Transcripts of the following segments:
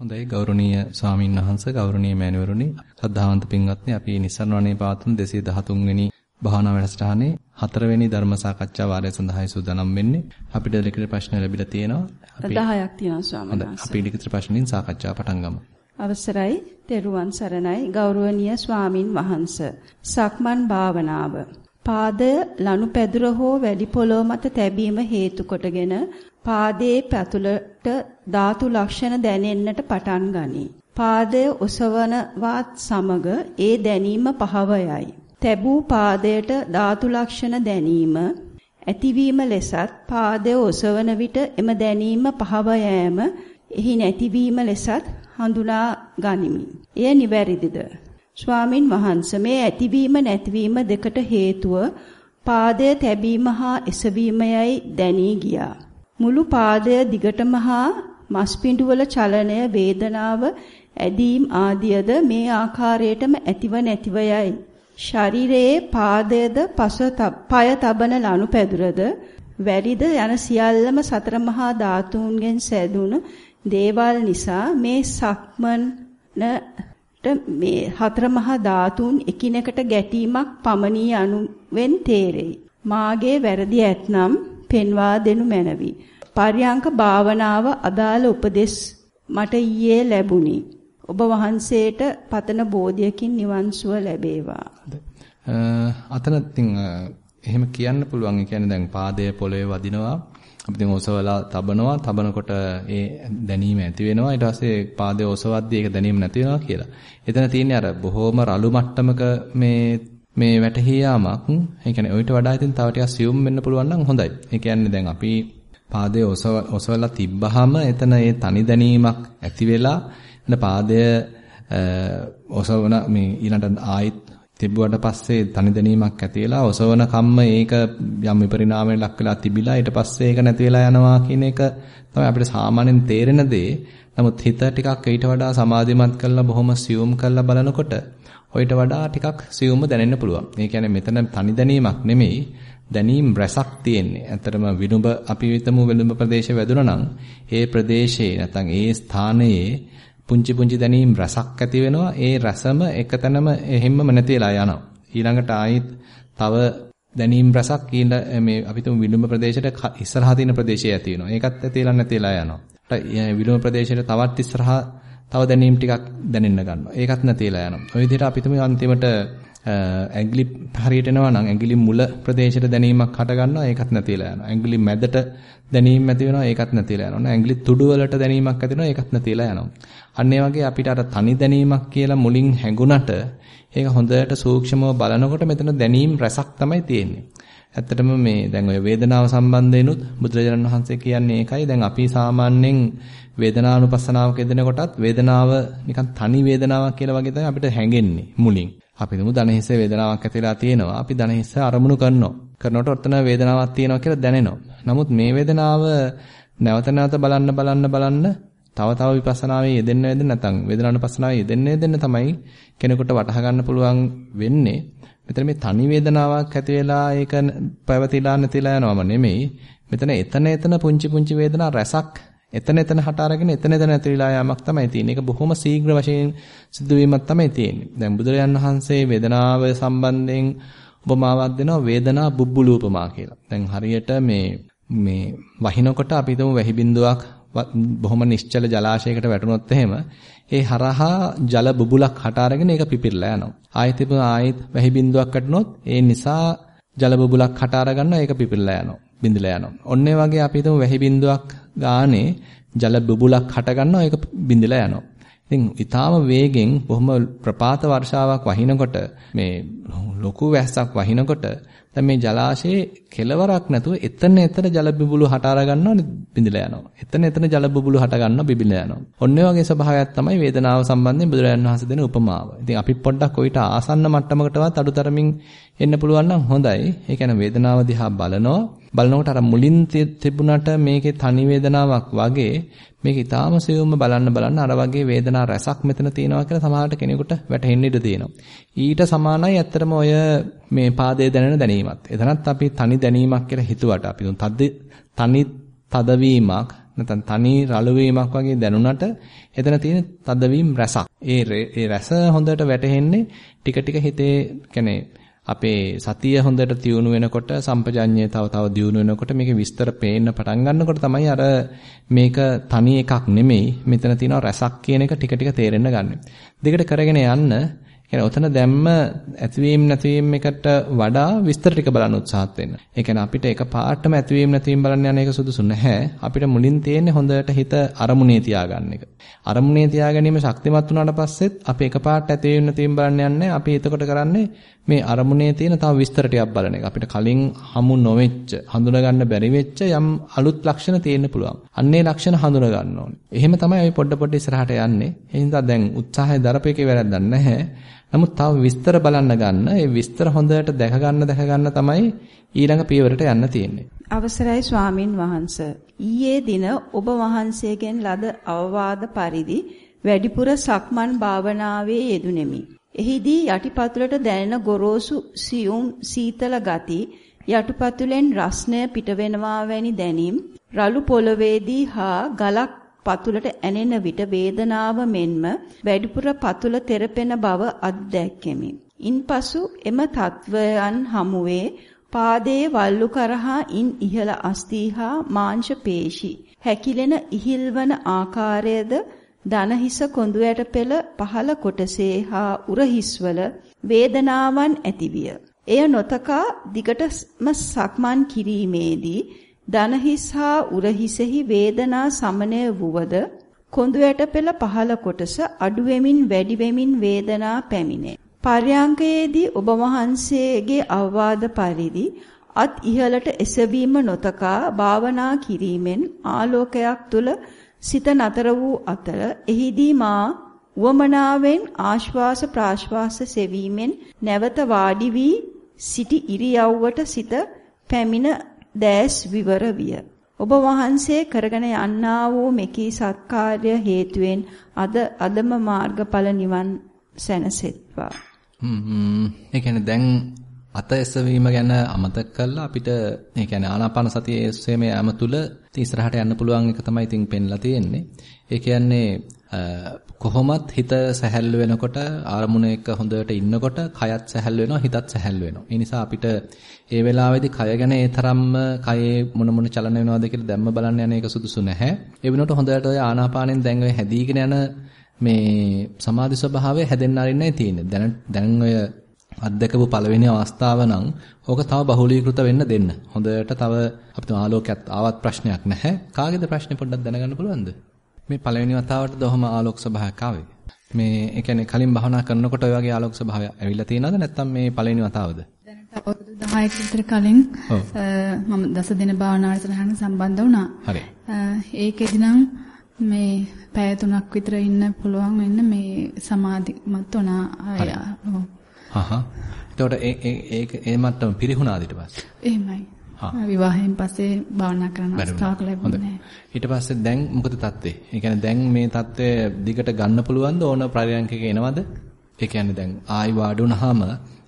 හොඳයි ගෞරවනීය ස්වාමින් වහන්සේ ගෞරවනීය මෑණිවරුනි ශ්‍රද්ධාවන්ත පින්වත්නි අපි නිස්සරණවනේ පාතුන් 213 වෙනි භාවනා වැඩසටහනේ හතරවෙනි ධර්ම සාකච්ඡා වාරය සඳහායි සූදානම් වෙන්නේ. අපිට ලිඛිත ප්‍රශ්න ලැබිලා තියෙනවා. අපි 10ක් තියෙනවා ස්වාමීන් වහන්සේ. අපි ලිඛිත ප්‍රශ්නින් සාකච්ඡාව පටන් ගමු. අවසරයි. තෙරුවන් සරණයි. ගෞරවනීය ස්වාමින් වහන්ස. සක්මන් භාවනාව. පාදය ලනුපැදුර හෝ වැලි පොළොව මත තැබීම හේතු කොටගෙන පාදයේ පැතුලට ධාතු ලක්ෂණ දැනෙන්නට පටන් ගනී. පාදය ඔසවනවත් සමග ඒ දැනීම පහව යයි. තැබූ පාදයට ධාතු ලක්ෂණ දැනීම ඇතිවීම ලෙසත් පාදය ඔසවන විට එම දැනීම පහව යෑම එහි නැතිවීම ලෙසත් හඳුනා ගනිමි. එය නිවැරදිද? ස්වාමින් වහන්සේ මේ ඇතිවීම නැතිවීම දෙකට හේතුව පාදය තැබීම හා එසවීමයයි දැනී ගියා. මුළු පාදය දිගටම හා මස්පිඬුවල චලනය වේදනාව ඇදීම් ආදියද මේ ආකාරයටම ඇතිව නැතිව යයි. ශරීරයේ පාදයේද පස පය තබන ලනුපැදුරද වැලිද යන සියල්ලම සතර මහා ධාතුන්ගෙන් සැදුණු දේවල් නිසා මේ සක්මනට මේ හතර මහා ධාතුන් එකිනෙකට ගැටීමක් පමණී අනුවෙන් තේරෙයි. මාගේ වැරදි ඇතනම් පෙන්වා දෙනු මැනවි. පර්යංක භාවනාව අදාළ උපදෙස් මට ඊයේ ලැබුණි. ඔබ වහන්සේට පතන බෝධියකින් නිවන් සුව ලැබේවා. අතන ඉතින් එහෙම කියන්න පුළුවන්. ඒ කියන්නේ දැන් පාදය පොළවේ වදිනවා. අපි දැන් ඔසවලා තබනවා. තබනකොට ඒ දැනීම ඇති වෙනවා. ඊට පස්සේ පාදය ඔසවද්දී ඒක දැනීම නැති වෙනවා කියලා. එතන තියෙන්නේ අර බොහොම රළු මට්ටමක මේ මේ වැටහි යාමක්. ඒ කියන්නේ ඔయిత වඩා ඉතින් තව ටිකක් සියුම් වෙන්න පුළුවන් නම් හොඳයි. ඒ කියන්නේ දැන් අපි පාදයේ ඔසවලා තිබ්බහම එතන ඒ තනි දැනීමක් ඇති වෙලා එන පාදය ඔසවන මේ ඊළඟට ආයිත් තිබුවට පස්සේ තනි දැනීමක් ඇති වෙලා ඔසවන කම්ම ඒක යම් විපරිණාමයක් ලක් වෙලා තිබිලා ඊට පස්සේ ඒක නැති වෙලා යනවා කියන එක තමයි අපිට සාමාන්‍යයෙන් තේරෙන දේ. නමුත් හිත ටිකක් ඊට වඩා සමාධිමත් කරලා බොහොම සියුම් කරලා බලනකොට ඔయిత වඩා ටිකක් සියුම්ම දැනෙන්න පුළුවන්. ඒ කියන්නේ මෙතන තනි දැනීමක් නෙමෙයි දැනීම් රසක් තියෙන්නේ. ඇත්තටම විනුඹ අපි විතමු විනුඹ ප්‍රදේශය වැදුනා නම් ඒ ප්‍රදේශයේ නැත්නම් ඒ ස්ථානයේ පුංචි පුංචි දැනීම් රසක් ඇති වෙනවා. ඒ රසම එකතැනම එහෙම්මම නැතිලා යනවා. ඊළඟට ආයිත් තව දැනීම් රසක් ඊළ මේ අපි තුමු විනුඹ ප්‍රදේශයට ඉස්සරහා තියෙන ප්‍රදේශය ඇති වෙනවා. ඒකත් ඇතිලා නැතිලා යනවා. විනුඹ ප්‍රදේශයට තවත් ඉස්සරහා තව දැනීම් ටිකක් දැනෙන්න ගන්නවා. ඒකත් නැතිලා යනවා. ওই විදිහට අපි තුමු අන්තිමට ඇඟිලි හරියට එනවා නම් ඇඟිලි මුල ප්‍රදේශයට දැනීමක් හට ගන්නවා ඒකත් නැතිලා යනවා. ඇඟිලි මැදට දැනීම ඇති වෙනවා ඒකත් නැතිලා යනවා. ඇඟිලි තුඩු වලට දැනීමක් ඇති වෙනවා ඒකත් නැතිලා යනවා. අන්න ඒ වගේ අපිට අර තනි දැනීමක් කියලා මුලින් හැඟුණට ඒක හොඳට සූක්ෂමව බලනකොට මෙතන දැනීම් රසක් තමයි තියෙන්නේ. ඇත්තටම මේ දැන් ඔය වේදනාව සම්බන්ධයෙන්ුත් බුදුරජාණන් වහන්සේ කියන්නේ ඒකයි. දැන් අපි සාමාන්‍යයෙන් වේදනානුපස්සනාවක යෙදෙන කොටත් වේදනාව නිකන් තනි වේදනාවක් කියලා වගේ තමයි අපිට හැඟෙන්නේ මුලින්. අපි දුමු දනහිස්සේ වේදනාවක් ඇතිලා තියෙනවා. අපි දනහිස්ස අරමුණු කරනවා. කරනකොට ඔතන වේදනාවක් තියෙනවා කියලා දැනෙනවා. නමුත් මේ වේදනාව නැවත නැවත බලන්න බලන්න බලන්න තව තව විපස්සනාවේ යෙදෙන්න යෙදෙන්න නැත්නම් වේදනානුපස්සනාවේ යෙදෙන්න යෙදෙන්න තමයි කෙනෙකුට වටහා ගන්න පුළුවන් වෙන්නේ. මෙතන මේ තනි වේදනාවක් ඇති වෙලා ඒක පැවතිලා නැතිලා යනවම නෙමෙයි. මෙතන එතන එතන පුංචි පුංචි වේදනා රැසක් එතන එතන හට අරගෙන එතන එතන ඇතිලා යාමක් තමයි තියෙන්නේ. ඒක බොහොම ශීඝ්‍ර වශයෙන් සිදුවීමක් තමයි තියෙන්නේ. දැන් බුදුරජාන් වහන්සේ වේදනාව සම්බන්ධයෙන් උපමාවක් දෙනවා වේදනා බුබ්බුලූපමා කියලා. දැන් හරියට මේ මේ වහිනකොට අපි හිතමු වැහි බිඳුවක් බොහොම නිශ්චල ජලාශයකට වැටුනොත් එහෙම ඒ හරහා ජල බුබුලක් හට අරගෙන ඒක පිපිරලා යනවා. ආයෙත් ආයෙත් වැහි බිඳුවක් වැටුනොත් ඒ නිසා ජල බුබුලක් හට අරගන්නවා ඒක පිපිරලා යනවා. බිඳලා යනවා. ඔන්න වගේ අපි හිතමු වැහි බිඳුවක් ගානේ ජල බුබුලක් හට ගන්නවා ඒක බිඳලා යනවා. ඉතින් ඊටාම වේගෙන් බොහොම ප්‍රපාත වර්ෂාවක් වහිනකොට මේ ලොකු වැස්සක් වහිනකොට දැන් මේ ජලාශයේ කෙලවරක් නැතුව එතන එතන ජල බුබුලු හට අර ගන්නවා බිඳලා යනවා. එතන එතන ජල බුබුලු හට ගන්නවා බිබිලා යනවා. ඔන්න වගේ ස්වභාවයක් තමයි වේදනාව සම්බන්ධයෙන් බුදුරජාණන් වහන්සේ දෙන උපමාව. ඉතින් අපි පොඩ්ඩක් කොයිට ආසන්න මට්ටමකටවත් අඩුතරමින් එන්න පුළුවන් නම් හොඳයි. ඒ කියන්නේ වේදනාව දිහා බලනවා. බලනකොට අර මුලින් තිබුණට මේකේ තනි වේදනාවක් වගේ මේක ඊටාම සියුම්ම බලන්න බලන්න අර වගේ වේදනා රසක් මෙතන තියෙනවා කියලා සමහරට කෙනෙකුට වැටහෙන්න ඉඩ තියෙනවා. ඊට සමානයි ඇත්තටම ඔය මේ පාදයේ දැනෙන දැනීමත්. එතනත් අපි තනි දැනීමක් කියලා හිතුවට අපි තනි තදවීමක් නැත්නම් තනි රළු වීමක් වගේ දැනුණට එතන තියෙන තදවීම රසක්. ඒ ඒ රස හොඳට වැටහෙන්නේ ටික ටික හිතේ කියන්නේ අපේ සතිය හොඳට තියුණු වෙනකොට සම්පජඤ්ඤය තව තව දියුණු වෙනකොට මේකේ විස්තර පේන්න පටන් ගන්නකොට තමයි අර මේක තනි එකක් නෙමෙයි මෙතන තියෙනවා රසක් කියන එක ටික ටික තේරෙන්න ගන්න. දෙකට කරගෙන යන්න කියන්නේ ඔතන දැම්ම ඇතිවීම නැතිවීම එකට වඩා විස්තර ටික බලන්න උත්සාහත් වෙන්න. ඒ කියන්නේ අපිට එක පාටම ඇතිවීම නැතිවීම බලන්න යන එක සුදුසු නැහැ. අපිට මුලින් තියෙන්නේ හොඳට හිත අරමුණේ තියාගන්න එක. අරමුණේ තියාගැනීම ශක්තිමත් වුණාට පස්සෙත් අපි එක පාට ඇතිවීම නැතිවීම බලන්න යන්නේ. අපි එතකොට කරන්නේ මේ අරමුණේ තියෙන තව විස්තර ටිකක් බලන එක. අපිට කලින් හමු නොවෙච්ච, හඳුනගන්න බැරි වෙච්ච යම් අලුත් ලක්ෂණ තියෙන්න පුළුවන්. අන්නේ ලක්ෂණ හඳුන ගන්න ඕනේ. එහෙම තමයි අපි පොඩ පොඩ ඉස්සරහට යන්නේ. ඒ හින්දා දැන් උත්සාහය දරපේකේ වැරද්දක් නැහැ. නමුත් තව විස්තර බලන්න ගන්න. ඒ විස්තර හොඳට දැක ගන්න දැක ගන්න තමයි ඊළඟ පියවරට යන්න තියෙන්නේ. අවසරයි ස්වාමින් වහන්ස. ඊයේ දින ඔබ වහන්සේගෙන් ලද අවවාද පරිදි වැඩිපුර සක්මන් භාවනාවේ යෙදුණෙමි. එහිදී යටිපතුලට දැනෙන ගොරෝසු සියුම් සීතල ගති යටිපතුලෙන් රස්නය පිටවෙනවා වැනි දැනීම් රළු පොළවේදී හා ගලක් පතුලට ඇනෙන විට වේදනාව මෙන්ම වැඩිපුර පතුල තෙරපෙන බව අත්දැක්කෙමි. ඉන්පසු එම තත්වයන් හමුවේ පාදයේ වල්ලු කරහා ඉන් ඉහළ අස්ථි හා මාංශ පේශි හැකිලෙන ඉහිල්වන ආකාරයද දනහිස කොඳු ඇට පෙළ පහළ කොටසේ හා උරහිස්වල වේදනාවන් ඇතිවිය. එය නොතකා දිගටම සක්මන් කිරීමේදී දනහිස් හා උරහිසෙහි වේදනා සමනය වුවද කොඳු ඇට පෙළ පහළ කොටස අඩු වෙමින් වැඩි වෙමින් වේදනා පැමිණේ. පර්යාංකයේදී ඔබ වහන්සේගේ අවවාද පරිදි අත් ඉහළට එසවීම නොතකා භාවනා කිරීමෙන් ආලෝකයක් තුල සිත නතර වූ අතර එහිදී මා උවමනාවෙන් ආශ්වාස ප්‍රාශ්වාස සෙවීමෙන් නැවත වාඩි වී සිටි ඉරියව්වට සිත පැමිණ දැස් විවර විය. ඔබ වහන්සේ කරගෙන යන්නා වූ මෙකී සත්කාර්ය හේතුවෙන් අද අදම මාර්ගඵල නිවන් සැනසෙත්වා. හ්ම් ඒ කියන්නේ දැන් අත එසවීම ගැන අමතක කළා අපිට ඒ කියන්නේ ආනාපාන සතියේ එසවීම යෑම තුල ඉස්සරහට යන්න පුළුවන් එක තමයි ඉතින් පෙන්ලා තියෙන්නේ. ඒ කියන්නේ කොහොමත් හිත සැහැල්ලු වෙනකොට ආරමුණ එක හොඳට ඉන්නකොට කයත් සැහැල්ලු වෙනවා හිතත් සැහැල්ලු වෙනවා. ඒ නිසා අපිට ඒ වෙලාවේදී කය ගැන ඒ තරම්ම කයේ මොන මොන චලන වෙනවද කියලා දැම්ම බලන්න යන එක සුදුසු නැහැ. ඒ වෙනකොට හොඳට ඔය ආනාපානෙන් දැන් ඔය හැදීගෙන යන මේ සමාධි ස්වභාවය හැදෙන්න අරින්නයි තියෙන්නේ. දැන් දැන් ඔය අත්දකපු පළවෙනි අවස්ථාව නම් ඕක තව බහුලීකృత වෙන්න දෙන්න. හොඳට තව අපිට ආලෝකයක් ආවත් ප්‍රශ්නයක් නැහැ. කාගේද ප්‍රශ්නේ පොඩ්ඩක් දැනගන්න පුළුවන්ද? මේ පළවෙනි වතාවටද ඔහම ආලෝක ස්වභාවයක් ආවේ? මේ ඒ කියන්නේ කලින් භවනා කරනකොට ඔය වගේ ආලෝක ස්වභාවයක් ඇවිල්ලා තියෙනවද නැත්නම් මේ පළවෙනි වතාවද? දැනට අවුරුදු 10ක විතර කලින් මම දස දින භාවනා වැඩසටහනට සම්බන්ධ වුණා. හරි. ඒකෙදි නම් මේ පැය තුනක් විතර ඉන්න පුළුවන් වෙන්න මේ සමාධිමත් වුණා. හහ. එතකොට ඒ ඒ ඒක ඒ මට්ටම පිරිහුණාද ඊට පස්සේ? එහෙමයි. විවාහයෙන් පස්සේ භාවනා කරන්න අවස්ථාවක් ලැබුණේ ඊට පස්සේ දැන් මොකද තත්ත්වේ? ඒ කියන්නේ දැන් මේ තත්ත්වය දිගට ගන්න පුළුවන්ද ඕන පරයන්කක එනවද? ඒ කියන්නේ දැන් ආයි වාඩි වුණාම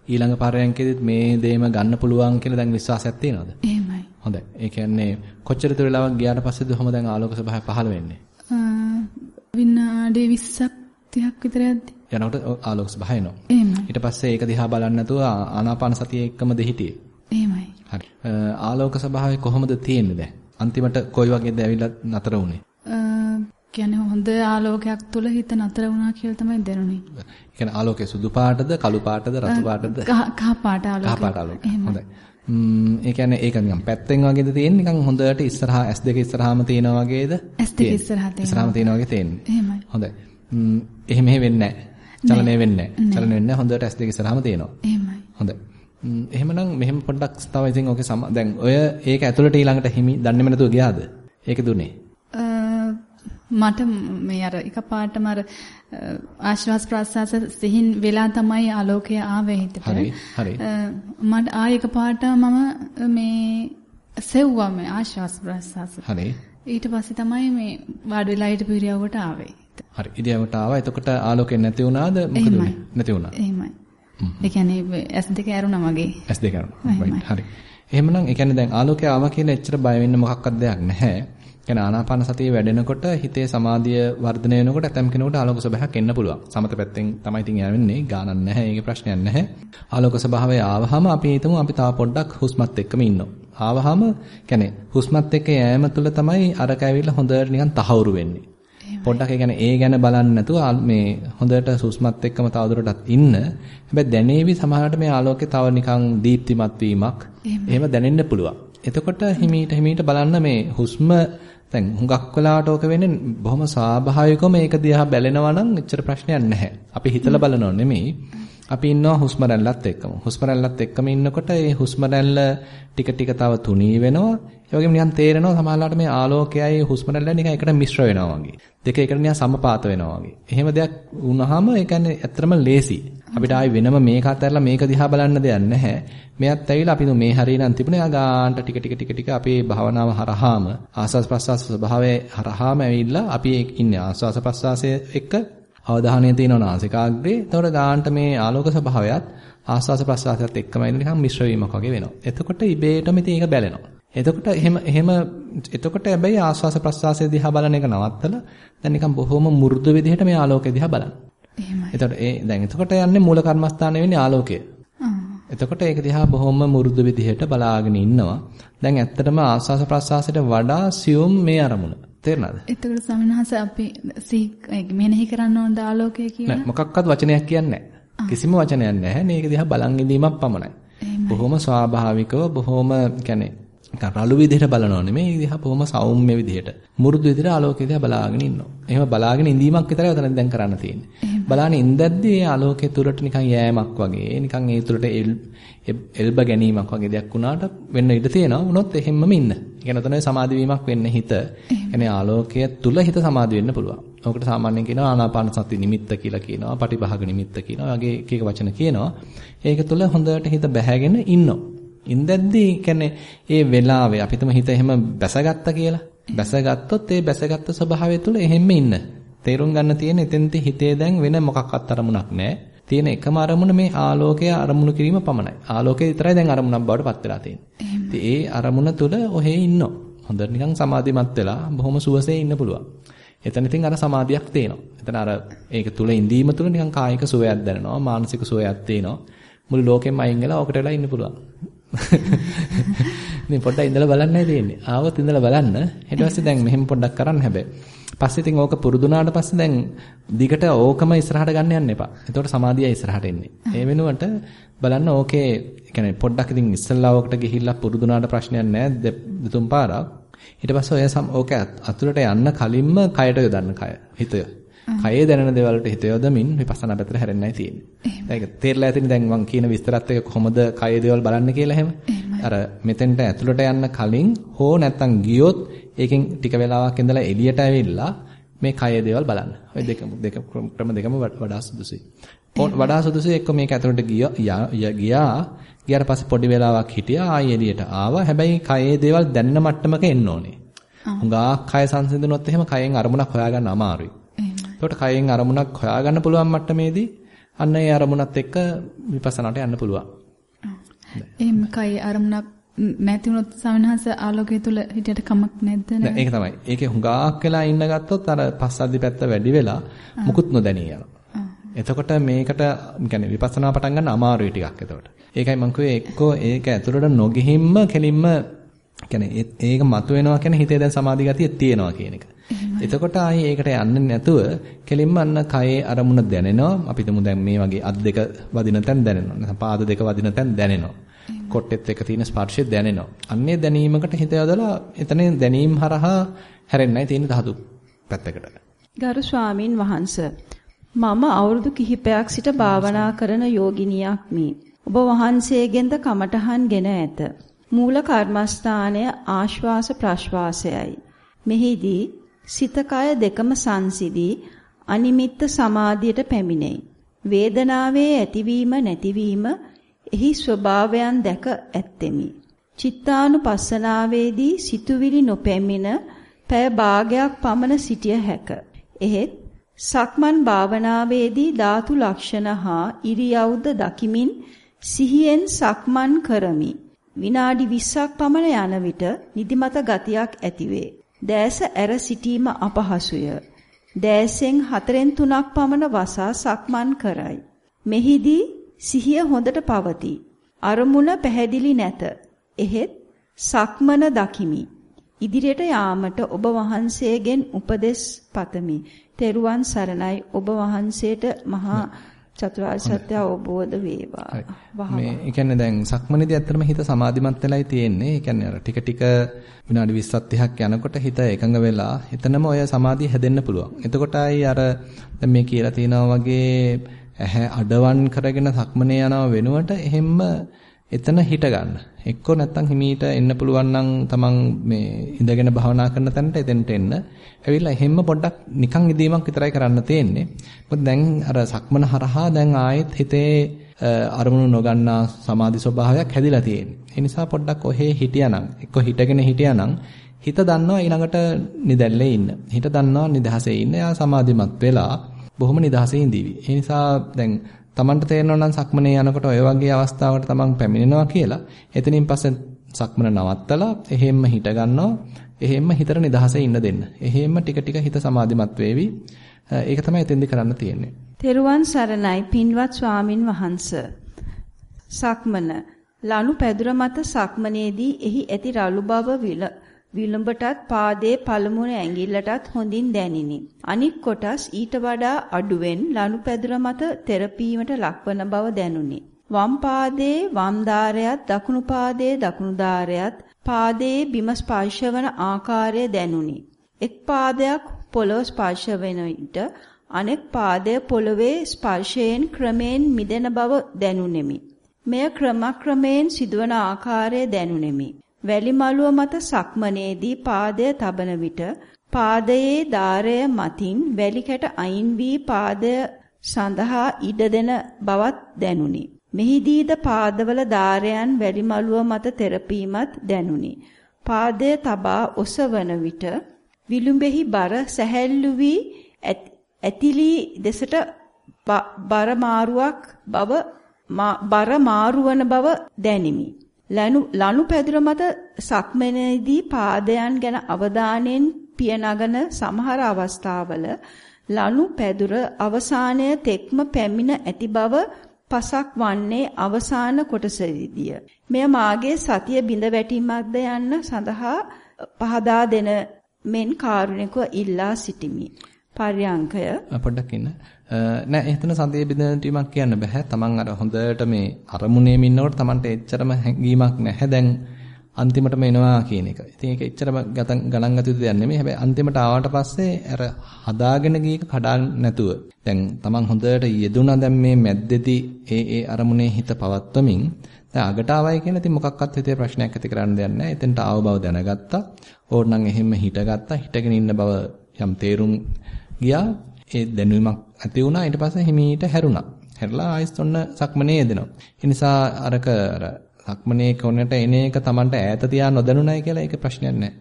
ඊළඟ පරයන්කෙදිත් මේ දේම ගන්න පුළුවන් කියලා දැන් විශ්වාසයක් තියෙනවද? එහෙමයි. හොඳයි. ඒ කියන්නේ කොච්චර දුර වෙලාවක් ගියාට පස්සේද කොහොම දැන් ආලෝක ස්වභාවය පහළ වෙන්නේ? විනාඩි 20ක් 30ක් විතර යද්දි. යනකොට ආලෝක ස්වභාවය එනවා. එහෙමයි. ඊට පස්සේ ඒක දිහා බලන්නේ නැතුව ආනාපාන සතිය එක්කමද හිටියේ? එහෙමයි. හරි. ආලෝක ස්වභාවය කොහොමද තියෙන්නේ දැන්? අන්තිමට කොයි වගේද ඇවිල්ලා නතර වුනේ? කියන්නේ හොඳ ආලෝකයක් තුල හිත නතර වුණා කියලා තමයි දැනුනේ. ඒ කියන්නේ ආලෝකයේ සුදු පාටද, කළු පාටද, රතු පාටද? කහ පාට ආලෝකය. කහ පාට ආලෝකය. හොඳයි. ම්ම් ඒ කියන්නේ ඒක නිකන් පැත්තෙන් වගේද තියෙන්නේ නිකන් හොඳට ඉස්සරහා S2 ඉස්සරහාම තියෙනා වගේද? S2 ඉස්සරහා තියෙනවා. ඉස්සරහාම තියෙනා වගේ තියෙන්නේ. එහෙමයි. හොඳයි. ම්ම් එහෙම වෙන්නේ නැහැ. චලනය වෙන්නේ නැහැ. චලනය වෙන්නේ හොඳට S2 ඉස්සරහාම තියෙනවා. එහෙමයි. හොඳයි. එහෙමනම් මෙහෙම පොඩ්ඩක් තව ඉතින් ඕකේ සම දැන් ඔය ඒක ඇතුළට ඊළඟට හිමි දන්නේම නැතුව ගියාද? ඒක දුන්නේ. මට මේ අර එකපාරටම අර ආශ්වාස ප්‍රාශ්වාස සිහින් වෙලා තමයි ආලෝකය ආවේ හිතට. හරි හරි. මට ආ එකපාරට මම මේ සෙව්වා මේ ආශ්වාස ප්‍රාශ්වාස. හරි. ඊට පස්සේ තමයි මේ වාඩි වෙලා හිටපු ඉරියව්වට ආවේ. හරි. ඉරියව්වට ආවා. එතකොට ආලෝකය නැති වුණාද? මොකද උනේ? නැති වුණා. එහෙමයි. ඒ කියන්නේ S2 ඇරුණා වගේ. S2 ඇරුණා. හරි. එහෙමනම් ඒ කියන්නේ දැන් ආලෝකය ආවා කියලා එච්චර බය වෙන්න මොකක්වත් දෙයක් නැහැ. කියන්නේ ආනාපාන සතිය වැඩෙනකොට හිතේ සමාධිය වර්ධනය වෙනකොට ඇතම් කෙනෙකුට ආලෝක ස්වභාවයක් එන්න පුළුවන්. සමත පැත්තෙන් තමයි ඉතින් යවෙන්නේ. ගානක් නැහැ. ඒකේ ප්‍රශ්නයක් නැහැ. ආලෝක ස්වභාවය ආවහම අපි හිතමු අපි තව පොඩ්ඩක් හුස්මත් එක්කම ඉන්නවා. ආවහම කියන්නේ හුස්මත් එක්ක යෑම තුළ තමයි අරක ඇවිල්ලා හොඳට නිකන් තහවුරු වෙන්නේ. පොඩ්ඩක් ඒ කියන්නේ ඒ ගැන බලන්න නැතුව මේ හොඳට හුස්මත් එක්කම තවදුරටත් ඉන්න. හැබැයි දැනේවි සමහරවිට මේ ආලෝකේ තව නිකන් දීප්තිමත් වීමක් එහෙම දැනෙන්න පුළුවන්. එතකොට හිමීට හිමීට බලන්න මේ හුස්ම දැන් හුඟක් වෙලාවට ඕක වෙන්නේ බොහොම ස්වාභාවිකව මේක දිහා බැලෙනවා නම් එච්චර ප්‍රශ්නයක් නැහැ. අපි හිතලා බලනව නෙමෙයි. අපි ඉන්නවා හුස්ම රැල්ලත් එක්කම. හුස්ම රැල්ලත් එක්කම ඉන්නකොට ඒ හුස්ම රැල්ල ටික ටික තව තුනී වෙනවා. ඒ වගේම නිකන් තේරෙනවා සමහරවිට මේ ආලෝකයයි හුස්ම රැල්ල නිකන් එකට මිශ්‍ර වෙනවා වගේ. දෙක එකට නිකන් සමපාත වෙනවා වගේ. එහෙම දෙයක් වුණාම ඒ කියන්නේ ඇත්තටම ලේසි. අපිට ආයි වෙනම මේක අතහැරලා මේක දිහා බලන්න දෙයක් නැහැ. මෙයත් ඇවිල්ලා අපි මේ හරියනම් තිබුණේ ආ ගාන්ට ටික ටික ටික ටික අපේ භාවනාව හරහාම ආස්වාස් ප්‍රස්වාස් ස්වභාවයේ හරහාම ඇවිල්ලා අපි ඉන්නේ ආස්වාස් ප්‍රස්වාසයේ එක්ක අවධානය තියෙනවා නාසිකාග්‍රේ. එතකොට ගාන්ට මේ ආලෝක ස්වභාවයත් ආස්වාස ප්‍රස්වාසයත් එක්කම එන නිකන් මිශ්‍ර වීමක් වගේ වෙනවා. එතකොට ඉබේටම ඉතින් ඒක බැලෙනවා. එතකොට එහෙම එහෙම එතකොට හැබැයි ආස්වාස ප්‍රස්වාසය දිහා බලන එක නවත්තලා දැන් නිකන් බොහොම මෘදු විදිහට මේ ආලෝකය දිහා බලන්න. එහෙමයි. එතකොට ඒ දැන් එතකොට යන්නේ මූල කර්මස්ථානයේ වෙන්නේ ආලෝකය. එතකොට ඒක දිහා බොහොම මෘදු විදිහට බලාගෙන ඉන්නවා. දැන් ඇත්තටම ආස්වාස ප්‍රස්වාසයට වඩා සියුම් මේ අරමුණ. තේරෙනවද? එතකොට ස්වාමීන් අපි මෙනෙහි කරන්න ඕන ආලෝකය කියලා. නෑ මොකක්වත් වචනයක් කියන්නේ නෑ. කිසිම වචනයක් නැහැ. මේක දිහා බලන් ඉඳීමක් පමණයි. බොහොම ස්වාභාවිකව බොහොම කියන්නේ නිකන් රළු විදිහට බලනව නෙමෙයි දිහා බොහොම සෞම්‍ය විදිහට මුරුදු විදිහට ආලෝකය දිහා බලාගෙන ඉන්නවා. එහෙම බලාගෙන ඉඳීමක් විතරයි ඔතන දැන් කරන්න තියෙන්නේ. බලාගෙන ඉඳද්දී ඒ ආලෝකය තුරට නිකන් යෑමක් වගේ නිකන් ඒ තුරට එල්බ ගැනීමක් වගේ දෙයක් වුණාට වෙන්න ඉඩ තියෙනවා. වුණොත් එහෙම්මම ඉන්න. කියන්නේ ඔතන සමාධි වීමක් වෙන්න හිත. කියන්නේ ආලෝකය තුල හිත සමාධි වෙන්න පුළුවන්. ඔකට සාමාන්‍යයෙන් කියනවා ආනාපාන සති නිමිත්ත කියලා කියනවා, පටිභාග නිමිත්ත කියනවා. වගේ එක එක වචන කියනවා. ඒක තුල හොඳට හිත බැහැගෙන ඉන්නවා. ඉඳද්දී කියන්නේ ඒ වෙලාවේ අපිටම හිත එහෙම බැසගත්තා කියලා. බැසගත්තොත් ඒ බැසගත්ත ස්වභාවය තුළ එහෙම්ම ඉන්න. තේරුම් ගන්න තියෙන එතෙන්ති හිතේ දැන් වෙන මොකක්වත් අරමුණක් නැහැ. තියෙන එකම අරමුණ මේ ආලෝකය අරමුණු කිරීම පමණයි. ආලෝකය විතරයි දැන් අරමුණක් බවට පත් වෙලා තියෙන්නේ. ඒ අරමුණ තුළ ඔහේ ඉන්නෝ. හොඳට නිකන් සමාධිමත් වෙලා බොහොම සුවසේ ඉන්න පුළුවන්. එතන ඉතින් අර සමාධියක් තියෙනවා. එතන අර ඒක තුල ඉඳීම තුල නිකන් කායික සුවයක් දැනෙනවා, මානසික සුවයක් තියෙනවා. මුළු ලෝකෙම අයින් වෙලා ඔකට වෙලා ඉන්න පුළුවන්. ඉතින් පොඩ්ඩක් ඉඳලා බලන්නයි තියෙන්නේ. ආවොත් ඉඳලා බලන්න. ඊට පස්සේ දැන් මෙහෙම පොඩ්ඩක් කරන්න හැබැයි. පස්සේ ඉතින් ඕක පුරුදුනාට පස්සේ දැන් දිගට ඕකම ඉස්සරහට ගන්න යන්න එපා. එතකොට සමාධිය ඉස්සරහට එන්නේ. ඒ වෙනුවට බලන්න ඕකේ يعني පොඩ්ඩක් ඉතින් ඉස්සල්ලා ඕකට ගිහිල්ලා පුරුදුනාට ප්‍රශ්නයක් නැහැ. දෙතුන් පාරක්. ඊට පස්සේ ඔය ඕක අතුලට යන්න කලින්ම කයට යොදන්න කය. හිතය. කයේ දැනෙන දේවල් වලට හිත යොදමින් විපස්සනා පැත්තට හැරෙන්නයි තියෙන්නේ. දැන් ඒක තේරලා ඇතිනේ දැන් මම කියන විස්තරات එක කොහොමද කයේ දේවල් බලන්න කියලා එහෙම. අර මෙතෙන්ට ඇතුළට යන්න කලින් හෝ නැත්තම් ගියොත් ඒකෙන් ටික වෙලාවක් ඉඳලා එළියට ඇවිල්ලා මේ කයේ දේවල් බලන්න. ඔය දෙක දෙක ක්‍රම දෙකම වඩා සුදුසුයි. වඩා සුදුසුයි එක්ක මේක ඇතුළට ගියා ගියා ගියාට පස්සේ පොඩි වෙලාවක් හිටියා ආයෙ එළියට ආවා. හැබැයි කයේ දේවල් දැනෙන මට්ටමක එන්න ඕනේ. හුඟා කය සංසිඳුනොත් එහෙම කයෙන් අරමුණක් හොයාගන්න අමාරුයි. එතකොට කයෙන් අරමුණක් හොයාගන්න පුළුවන් මට්ටමේදී අන්න ඒ අරමුණත් එක්ක විපස්සනාට යන්න පුළුවන්. එහෙම කයේ අරමුණක් නැති වුණොත් සමනහස ආලෝකය තුල හිටියට කමක් නැද්ද නේද? ඒක තමයි. ඒකේ හුඟාක් වෙලා ඉන්න ගත්තොත් අර පස්සද්ධි පැත්ත වැඩි වෙලා මුකුත් නොදැනී යනවා. එතකොට මේකට يعني විපස්සනා පටන් ගන්න අමාරුයි ටිකක් එතකොට. ඒකයි මම කිව්වේ එක්කෝ ඒක ඇතුළට නොගිහින්ම කෙලින්ම يعني ඒක මතුවෙනවා කියන්නේ හිතේ දැන් සමාධි ගතිය තියෙනවා කියන එක. එතකොට ආයේ ඒකට යන්නේ නැතුව කෙලින්ම අන්න කයේ අරමුණ දැනෙනවා. අපි තුමු දැන් මේ වගේ අත් දෙක වදින තැන් දැනෙනවා. පාද දෙක වදින තැන් දැනෙනවා. කොට්ටෙත් එක තියෙන ස්පර්ශය දැනෙනවා. අන්නේ දැනීමකට හිත යොදලා එතන දැනීම හරහා හැරෙන්නයි තියෙන ධාතු පැත්තකට. ගරු ස්වාමින් වහන්සේ මම අවුරුදු කිහිපයක් සිට භාවනා කරන යෝගිනියක් මි. ඔබ වහන්සේගෙන්ද කමඨහන්ගෙන ඇත. මූල කර්මස්ථානය ආශ්වාස ප්‍රශ්වාසයයි. මෙහිදී සිත කය දෙකම සංසිදී අනිමිත්ත සමාධියට පැමිණෙයි. වේදනාවේ ඇතිවීම නැතිවීම එහි ස්වභාවයන් දැක ඇත්තෙමි. චිත්තානුපස්සනාවේදී සිතුවිලි නොපැමිණ පැය භාගයක් පමණ සිටිය හැක. එහෙත් සක්මන් භාවනාවේදී ධාතු ලක්ෂණ හා ඉරියව්ද දකිමින් සිහියෙන් සක්මන් කරමි. විනාඩි 20ක් පමණ යන විට නිදිමත ගතියක් ඇතිවේ. දෑස ඇර සිටීම අපහසුය. දෑසෙන් හතරෙන් තුනක් පමණ වසා සක්මන් කරයි. මෙහිදී සිහිය හොඳට පවතී. අරමුණ පැහැදිලි නැත. එහෙත් සක්මන දකිමි. ඉදිරියට යාමට ඔබ වහන්සේගෙන් උපදෙස් පතමි. තෙරුවන් සරණයි ඔබ වහන්සේට මහා චතුරාර්ය සත්‍ය අවබෝධ වේවා. මේ ඒ කියන්නේ දැන් සක්මනේදී ඇත්තටම හිත සමාධිමත් වෙලයි තියෙන්නේ. ඒ කියන්නේ අර ටික ටික විනාඩි 20ක් 30ක් යනකොට හිත එකඟ වෙලා එතනම ඔය සමාධිය හැදෙන්න පුළුවන්. එතකොට ආයි අර දැන් මේ කියලා තියෙනවා වගේ ඇහැ අඩවන් කරගෙන සක්මනේ යනව වෙනුවට එහෙම්ම එතන හිට ගන්න. එක්කෝ නැත්තම් හිමීට එන්න පුළුවන් නම් තමන් මේ ඉඳගෙන භාවනා කරන තැනට එතෙන්ට එන්න. ඇවිල්ලා එහෙම්ම පොඩ්ඩක් නිකන් ඉදීමක් විතරයි කරන්න තියෙන්නේ. මොකද දැන් අර සක්මන හරහා දැන් ආයෙත් හිතේ අරමුණු නොගන්නා සමාධි ස්වභාවයක් හැදිලා තියෙන්නේ. ඒ නිසා පොඩ්ඩක් ඔහේ හිටියානම් එක්කෝ හිටගෙන හිටියානම් හිත දන්නවා ඊළඟට නිදැල්ලේ ඉන්න. හිත දන්නවා නිදහසේ ඉන්න. එයා සමාධිමත් වෙලා බොහොම නිදහසේ ඉඳීවි. ඒ නිසා දැන් Tamanට තේරෙනවා නම් සක්මනේ යනකොට ඔය වගේ අවස්ථාවකට Taman පැමිණෙනවා කියලා. එතනින් පස්සේ සක්මන නවත්තලා එහෙම්ම හිට ගන්නවා. එහෙම්ම හිතට නිදහසේ ඉන්න දෙන්න. එහෙම්ම ටික ටික හිත සමාධිමත් වේවි. ඒක තමයි එතෙන්දි කරන්න තියෙන්නේ. තෙරුවන් සරණයි පින්වත් ස්වාමින් වහන්සේ. සක්මන ලනු පැදුර මත සක්මනේදී එහි ඇති රළු බව විලඹටත් පාදයේ පළමුව ඇඟිල්ලටත් හොඳින් දැනිනි. අනික් කොටස් ඊට වඩා අඩුවෙන් ලනුපැදුර මත තෙරපීමට ලක්වන බව දැනුනි. වම් පාදයේ වම් දාරයත් දකුණු පාදයේ දකුණු දාරයත් පාදයේ බිම ස්පර්ශ වන ආකාරය දැනුනි. එක් පාදයක් පොළොව ස්පර්ශ වෙන විට අනෙක් පාදය පොළවේ ස්පර්ශයෙන් ක්‍රමයෙන් මිදෙන බව දැනුනෙමි. මෙය ක්‍රමක්‍රමයෙන් සිදුවන ආකාරය දැනුනෙමි. වැලි මළුව මත සක්මනේදී පාදය තබන විට පාදයේ ධාරය මතින් වැලි කැට අයින් වී පාදය සඳහා ඉඩ දෙන බවත් දැනුනි. මෙහිදීද පාදවල ධාරයන් වැලි මළුව මත තෙරපීමත් දැනුනි. පාදය තබා ඔසවන විට විලුඹෙහි බර සැහැල්ලු වී ඇතිලි දෙසට බර මාරුවක් බව බර මාරුවන බව දැනිමි. ලනු පැදුර මත සක්මනේදී පාදයන් ගැන අවධානයෙන් පිය නගන සමහර අවස්ථාවල ලනු පැදුර අවසානය තෙක්ම පැමිණ ඇති බව පසක් වන්නේ අවසාන කොටසෙදිය. මෙය මාගේ සතිය බිඳ වැටීමක්ද යන්න සඳහා පහදා දෙන මෙන් කාරුණිකව ඉල්ලා සිටිමි. පර්යංකය පොඩ්ඩක් ඉන්න. නෑ එතන සතිය බිඳන ටීමක් කියන්න බෑ. Taman අර හොඳට මේ අරමුණේම ඉන්නකොට Tamanට එච්චරම හැඟීමක් නැහැ. දැන් අන්තිමටම එනවා කියන එක. ඉතින් ඒක එච්චරම ගණන් ගත යුතු දෙයක් නෙමෙයි. හැබැයි අන්තිමට ආවට පස්සේ අර හදාගෙන ගියක කඩන්න නැතුව දැන් Taman හොඳට යෙදුණා දැන් මේ මැද්දේදී ඒ ඒ අරමුණේ හිත පවත්වමින් දැන් අගට ආවයි කියන ඉතින් මොකක්වත් හිතේ ප්‍රශ්නයක් ඇති කරන්න දෙයක් නැහැ. එතෙන්ට ආව බව දැනගත්තා. ඕනනම් එහෙම හිටගත්තා. හිටගෙන ඉන්න බව යම් තේරුම් ගියා. ඒ දැනුමක් ඇති වුණා ඊට පස්සේ හිමීට හැරුණා. හැරලා ආයෙත් ඔන්න සක්මනේ යෙදෙනවා. ඒ නිසා අරක අර සක්මනේ කොනට එන එක Tamanට ඈත තියා නොදැනුණයි කියලා ඒක ප්‍රශ්නයක් නැහැ.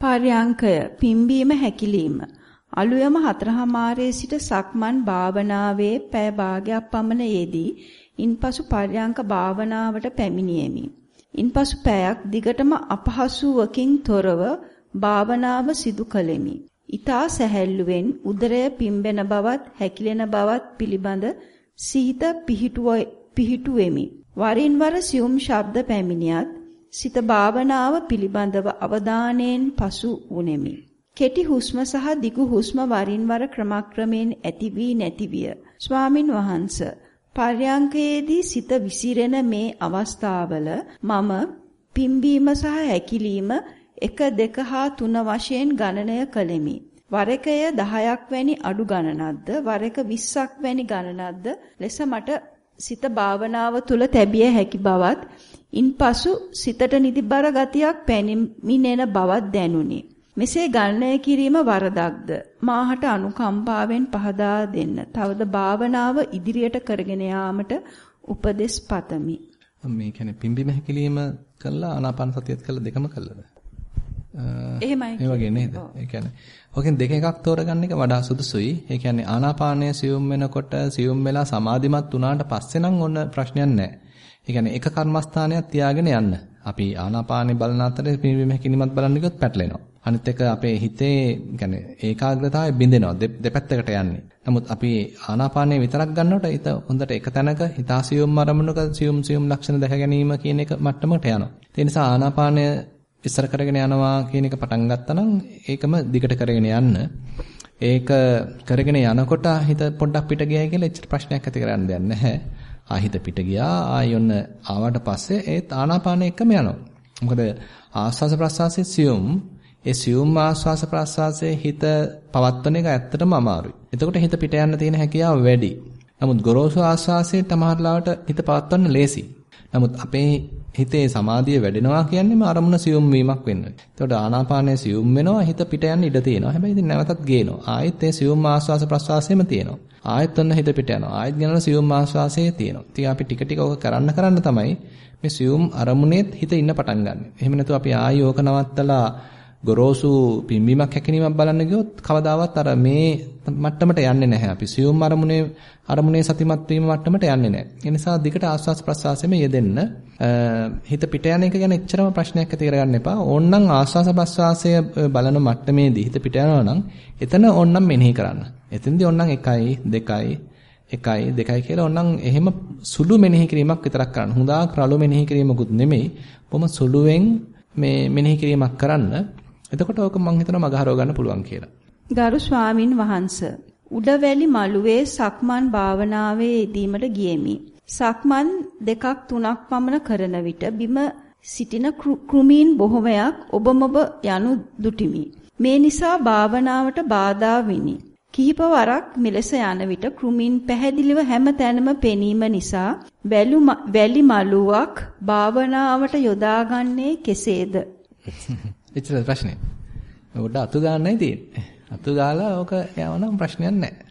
පාර්යංකය පිම්බීම හැකිලිම අලුයම හතරහමාරේ සිට සක්මන් භාවනාවේ පැය භාගයක් පමණ යෙදී ඉන්පසු පර්යංක භාවනාවට පැමිණියෙමි. ඉන්පසු පැයක් දිගටම අපහසුවකින් තොරව භාවනාව සිදු කළෙමි. ඊතා සැහැල්ලුවෙන් උදරය පිම්බෙන බවත් හැකිලෙන බවත් පිළිබඳ සිහිත පිහිටුවෙමි. වරින් වර සියුම් ශබ්ද පැමිණියත් සිත භාවනාව පිළිබඳව අවධානයෙන් පසු වුනේමි. කෙටි හුස්ම සහ දිගු හුස්ම වරින් වර ක්‍රමක්‍රමයෙන් ඇති වී නැති විය. ස්වාමින් වහන්සේ පර්යංකයේදී සිත විසිරෙන මේ අවස්ථාවල මම පිම්බීම සහ හැකිලිම 1 2 හා 3 වශයෙන් ගණනය කළෙමි. වර එකය 10ක් වැනි අඩු ගණනක්ද වර එක 20ක් වැනි ගණනක්ද ලෙස මට සිත භාවනාව තුල තැබිය හැකි බවත් ඉන්පසු සිතට නිදිබර ගතියක් පැමිණෙන බවක් දැනුනි. මෙසේ ගණනය කිරීම වරදක්ද මාහට අනුකම්පාවෙන් පහදා දෙන්න. තවද භාවනාව ඉදිරියට කරගෙන යාමට උපදෙස් පතමි. මේ කියන්නේ පිම්බිම හැකිලිම කළා ආනාපාන සතියත් කළා දෙකම කළාද? එහෙමයි. ඒ වගේ නේද? ඒ කියන්නේ ඔකෙන් දෙක එකක් තෝරගන්න එක වඩා සුදුසුයි. ඒ කියන්නේ ආනාපානය සියුම් වෙනකොට සියුම් වෙලා සමාධිමත් වුණාට පස්සේ නම් ඔන්න ප්‍රශ්නයක් නැහැ. ඒ කියන්නේ එක කර්මස්ථානයක් තියාගෙන යන්න. අපි ආනාපානේ බලන අතරේ පිරිමැ හැකිලිමත් බලන්න ගියොත් පැටලෙනවා. අනිත් එක අපේ හිතේ يعني ඒකාග්‍රතාවය බිඳෙනවා. දෙපැත්තකට යන්නේ. නමුත් අපි ආනාපානය විතරක් ගන්නකොට හිත හොඳට එක තැනක හිතාසියුම් අරමුණක සියුම් සියුම් ලක්ෂණ දැක ගැනීම කියන එක මට්ටමකට යනවා. ඒ නිසා ආනාපානය ඉස්සර කරගෙන යනවා කියන එක පටන් ගත්තා නම් ඒකම දිගට කරගෙන යන්න. ඒක කරගෙන යනකොට හිත පොඩ්ඩක් පිට ගියයි කියලා එච්චර ප්‍රශ්නයක් ඇති කරන්න දෙයක් නැහැ. ආහිත පිට ගියා ආයි ඔන්න ආවට පස්සේ ඒත් ආනාපාන එකම යනවා. මොකද ආස්වාස ප්‍රස්වාසයේ සියුම් ඒ සියුම් ආස්වාස ප්‍රස්වාසයේ හිත පවත්වන එක ඇත්තටම අමාරුයි. එතකොට හිත පිට යන්න තියෙන හැකියාව වැඩි. නමුත් ගොරෝසු ආස්වාසයේ තමහරලාවට හිත පවත්වන්න ලේසි. නමුත් අපේ හිතේ සමාධිය වැඩෙනවා කියන්නේම අරමුණ සියුම් වීමක් වෙන්න. එතකොට ආනාපානය සියුම් වෙනවා හිත පිට යන්න ඉඩ තියෙනවා. හැබැයි ඉතින් නැවතත් ගේනවා. ආයෙත් ඒ සියුම් ආස්වාස ප්‍රස්වාසයේම තියෙනවා. ආයෙත් ඔන්න හිත පිට යනවා. ආයෙත් ගණන සියුම් ආස්වාසයේ තියෙනවා. ඉතින් අපි ටික ටික ඕක කරන්න කරන්න තමයි මේ සියුම් අරමුණෙත් හිත ඉන්න පටන් ගන්න. එහෙම නැතුව අපි ආයෙ ඕක නවත්තලා ගොරෝසු පිම්බීමක් හැකිනීමක් බලන්න ගියොත් කවදාවත් අර මේ මට්ටමට යන්නේ නැහැ. අපි සියුම් අරමුණේ අරමුණේ සතිමත් වීම මට්ටමට යන්නේ නැහැ. ඒ නිසා දිගට ආස්වාස් ප්‍රස්වාසෙම යෙදෙන්න හිත පිට යන එක ගැන එච්චරම ප්‍රශ්නයක් ඇති කරගන්න එපා. ඕන්නම් ආස්වාස ප්‍රස්වාසය බලන මට්ටමේදී හිත පිට යනවා නම් එතන ඕන්නම් මෙනෙහි කරන්න. එතෙන්දී ඕන්නම් 1යි 2යි 1යි 2යි කියලා ඕන්නම් එහෙම සුළු මෙනෙහි කිරීමක් විතරක් කරන්න. හුඟා රළු මෙනෙහි කිරීමකුත් නෙමෙයි. බොහොම සුළුවෙන් මේ මෙනෙහි කිරීමක් කරන්න. එතකොට ඕක මම හිතනවා මගහරව ගන්න පුළුවන් කියලා. ගරු ස්වාමින් වහන්සේ උඩවැලි මළුවේ සක්මන් භාවනාවේ යෙදීමට ගියෙමි. සක්මන් දෙකක් තුනක් පමණ කරන විට බිම සිටින කෘමීන් බොහොමයක් ඔබමොබ යනු දුටිමි. මේ නිසා භාවනාවට බාධා විනි. කිහිප වරක් මෙලෙස යන විට කෘමීන් පැහැදිලිව හැම තැනම පෙනීම නිසා වැලි මළුවක් භාවනාවට යොදාගන්නේ කෙසේද? එච්චර ප්‍රශ්නේ. උඩ අතු ගන්නයි තියෙන්නේ. අතු ගාලා ඕක යවනම් ප්‍රශ්නයක් නැහැ.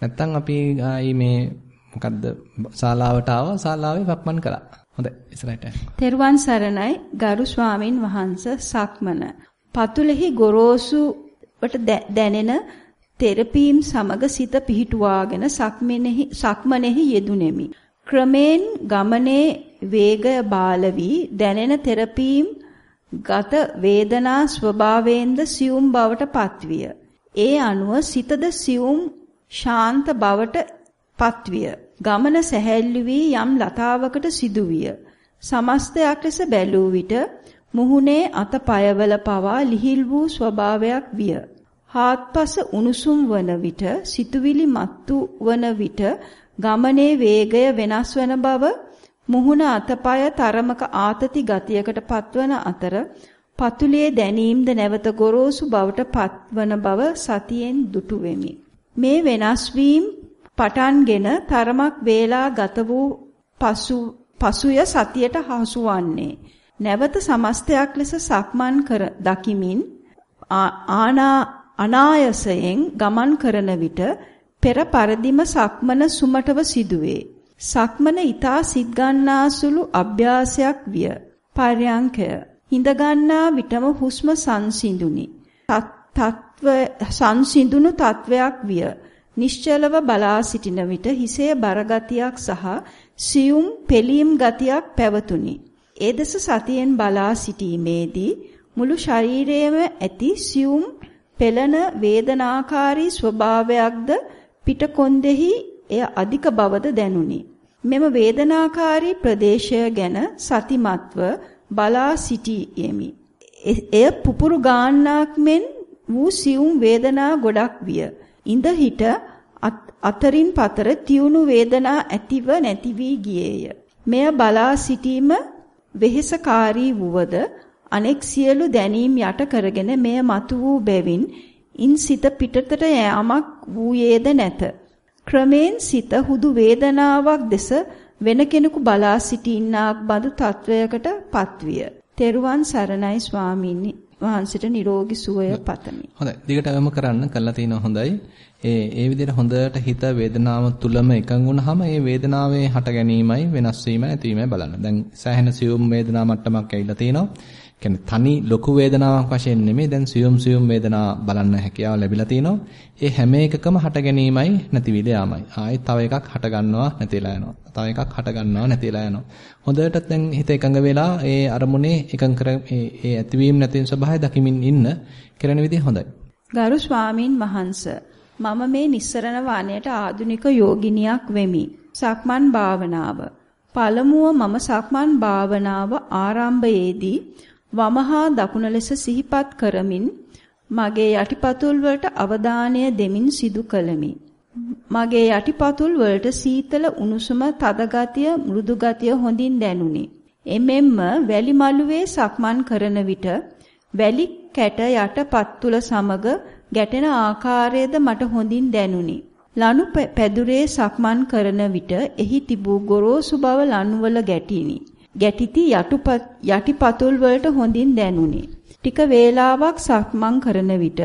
නැත්තම් අපි ආයි මේ මොකද්ද ශාලාවට ආවා ශාලාවේ වක්මන් කළා. හොඳයි ඉස්සරහට යන්න. තෙරුවන් සරණයි ගරු ස්වාමින් වහන්සේ සක්මන. පතුලෙහි ගොරෝසුවට දැනෙන තෙරපීම් සමග සිත පිහිටුවාගෙන සක්මනේහි සක්මනේහි යෙදුණෙමි. ක්‍රමෙන් ගමනේ වේගය බාල වී දැනෙන තෙරපීම් ගත වේදනා ස්වභාවයෙන්ද සියුම් බවට පත්විය. ඒ අනුව සිතද සියුම් ශාන්ත බවට පත්විය. ගමන සැහැල්ලු වී යම් ලතාවකට සිදුවිය. සමස්තයක් ලෙස බැලූ විට මුහුණේ අතපයවල පවා ලිහිල් වූ ස්වභාවයක් විය. හාත්පස උණුසුම් වන විට සිතුවිලි මත්තු වන විට ගමනේ වේගය වෙනස් වන බව මුහුණ අතපය තරමක ආතති ගතියකට පත්වන අතර පතුලේ දැනීම්ද නැවත ගොරෝසු බවට පත්වන බව සතියෙන් දුටු වෙමි. මේ වෙනස් වීම පටන්ගෙන තරමක් වේලා ගත වූ පසු පසුය සතියට හසු වන්නේ. නැවත සමස්තයක් ලෙස සක්මන් කර දකිමින් ආනා අනායසයෙන් ගමන් කරන විට පෙර පරිදිම සක්මන සුමටව සිදුවේ. සක්මන ඊතා සිත් ගන්නාසුළු අභ්‍යාසයක් විය. පර්යංකය හිඳ ගන්නා විටම හුස්ම සංසිඳුනි. තත්ව සංසිඳුණු තත්වයක් විය. නිශ්චලව බලා සිටින විට හිසේ බරගතියක් සහ සියුම් පෙලීම් ගතියක් පැවතුනි. ඒ දෙස සතියෙන් බලා සිටීමේදී මුළු ශරීරයේම ඇති සියුම් පෙළන වේදනාකාරී ස්වභාවයක්ද පිටකොන්දෙහි එය අධික බවද දැනුනි. මෙම වේදනාකාරී ප්‍රදේශය ගැන සතිමත්ව බලා සිටියෙමි. එය පුපුරු ගාන්නක් මෙන් වූ සියුම් වේදනා ගොඩක් විය. ඉඳ හිට අතරින් පතර තියුණු වේදනා ඇතිව නැති වී ගියේය. මෙය බලා සිටීම වෙහෙසකාරී වුවද අනෙක් සියලු දැනීම් යට කරගෙන මෙය මතු වූ බැවින් ඉන් සිත පිටතට යෑමක් වූයේද නැත. ක්‍රමෙන් සිත හුදු වේදනාවක් දෙස වෙන කෙනෙකු බලා සිටින්නාක් බඳු තත්වයකට පත්විය. තෙරුවන් සරණයි ස්වාමීනි වහන්සේට නිරෝගී සුවය පතමි. හොඳයි. දිගටම කරන්න කළා තියෙනවා හොඳයි. ඒ ඒ විදිහට හොඳට හිත වේදනාව තුලම එකඟ වුණාම ඒ වේදනාවේ හට ගැනීමයි වෙනස් වීමයි නැතිවීමයි බලන්න. දැන් සෑහෙන සියුම් වේදනා මට්ටමක් ඇවිල්ලා තිනවා. කියන්නේ තනි ලොකු වේදනාවක් වශයෙන් නෙමෙයි දැන් සියුම් සියුම් වේදනා බලන්න හැකියාව ලැබිලා තිනවා. ඒ හැම එකකම හට ගැනීමයි නැතිවිල යාමයි. ආයෙත් තව එකක් හට ගන්නවා නැතිලා යනවා. තව එකක් හට ගන්නවා නැතිලා යනවා. හොඳට දැන් හිත එකඟ වෙලා ඒ අරමුණේ එකඟ කර ඒ ඇතිවීම නැතිවීම ස්වභාවය දකිමින් ඉන්න කරන විදිහ හොඳයි. ගරු ස්වාමින් වහන්සේ මම මේ නිස්සරණ වනයේට ආදුනික යෝගිනියක් වෙමි. සක්මන් භාවනාව. පළමුව මම සක්මන් භාවනාව ආරම්භයේදී වමහා දකුණ ලෙස සිහිපත් කරමින් මගේ යටිපතුල් වලට අවධානය දෙමින් සිදු කළෙමි. මගේ යටිපතුල් වලට සීතල උණුසුම තද ගතිය මෘදු ගතිය හොඳින් දැනුනි. එමෙම්ම වැලි මළුවේ සක්මන් කරන විට වැලි කැට යටපත් තුල සමග ගැටෙන ආකාරයද මට හොඳින් දැනුනි. ලනු පැදුරේ සක්මන් කරන විට එහි තිබූ ගොරෝසු බව ලනුවල ගැටිනි. ගැටිති යටිපතුල් වලට හොඳින් දැනුනි. ටික වේලාවක් සක්මන් කරන විට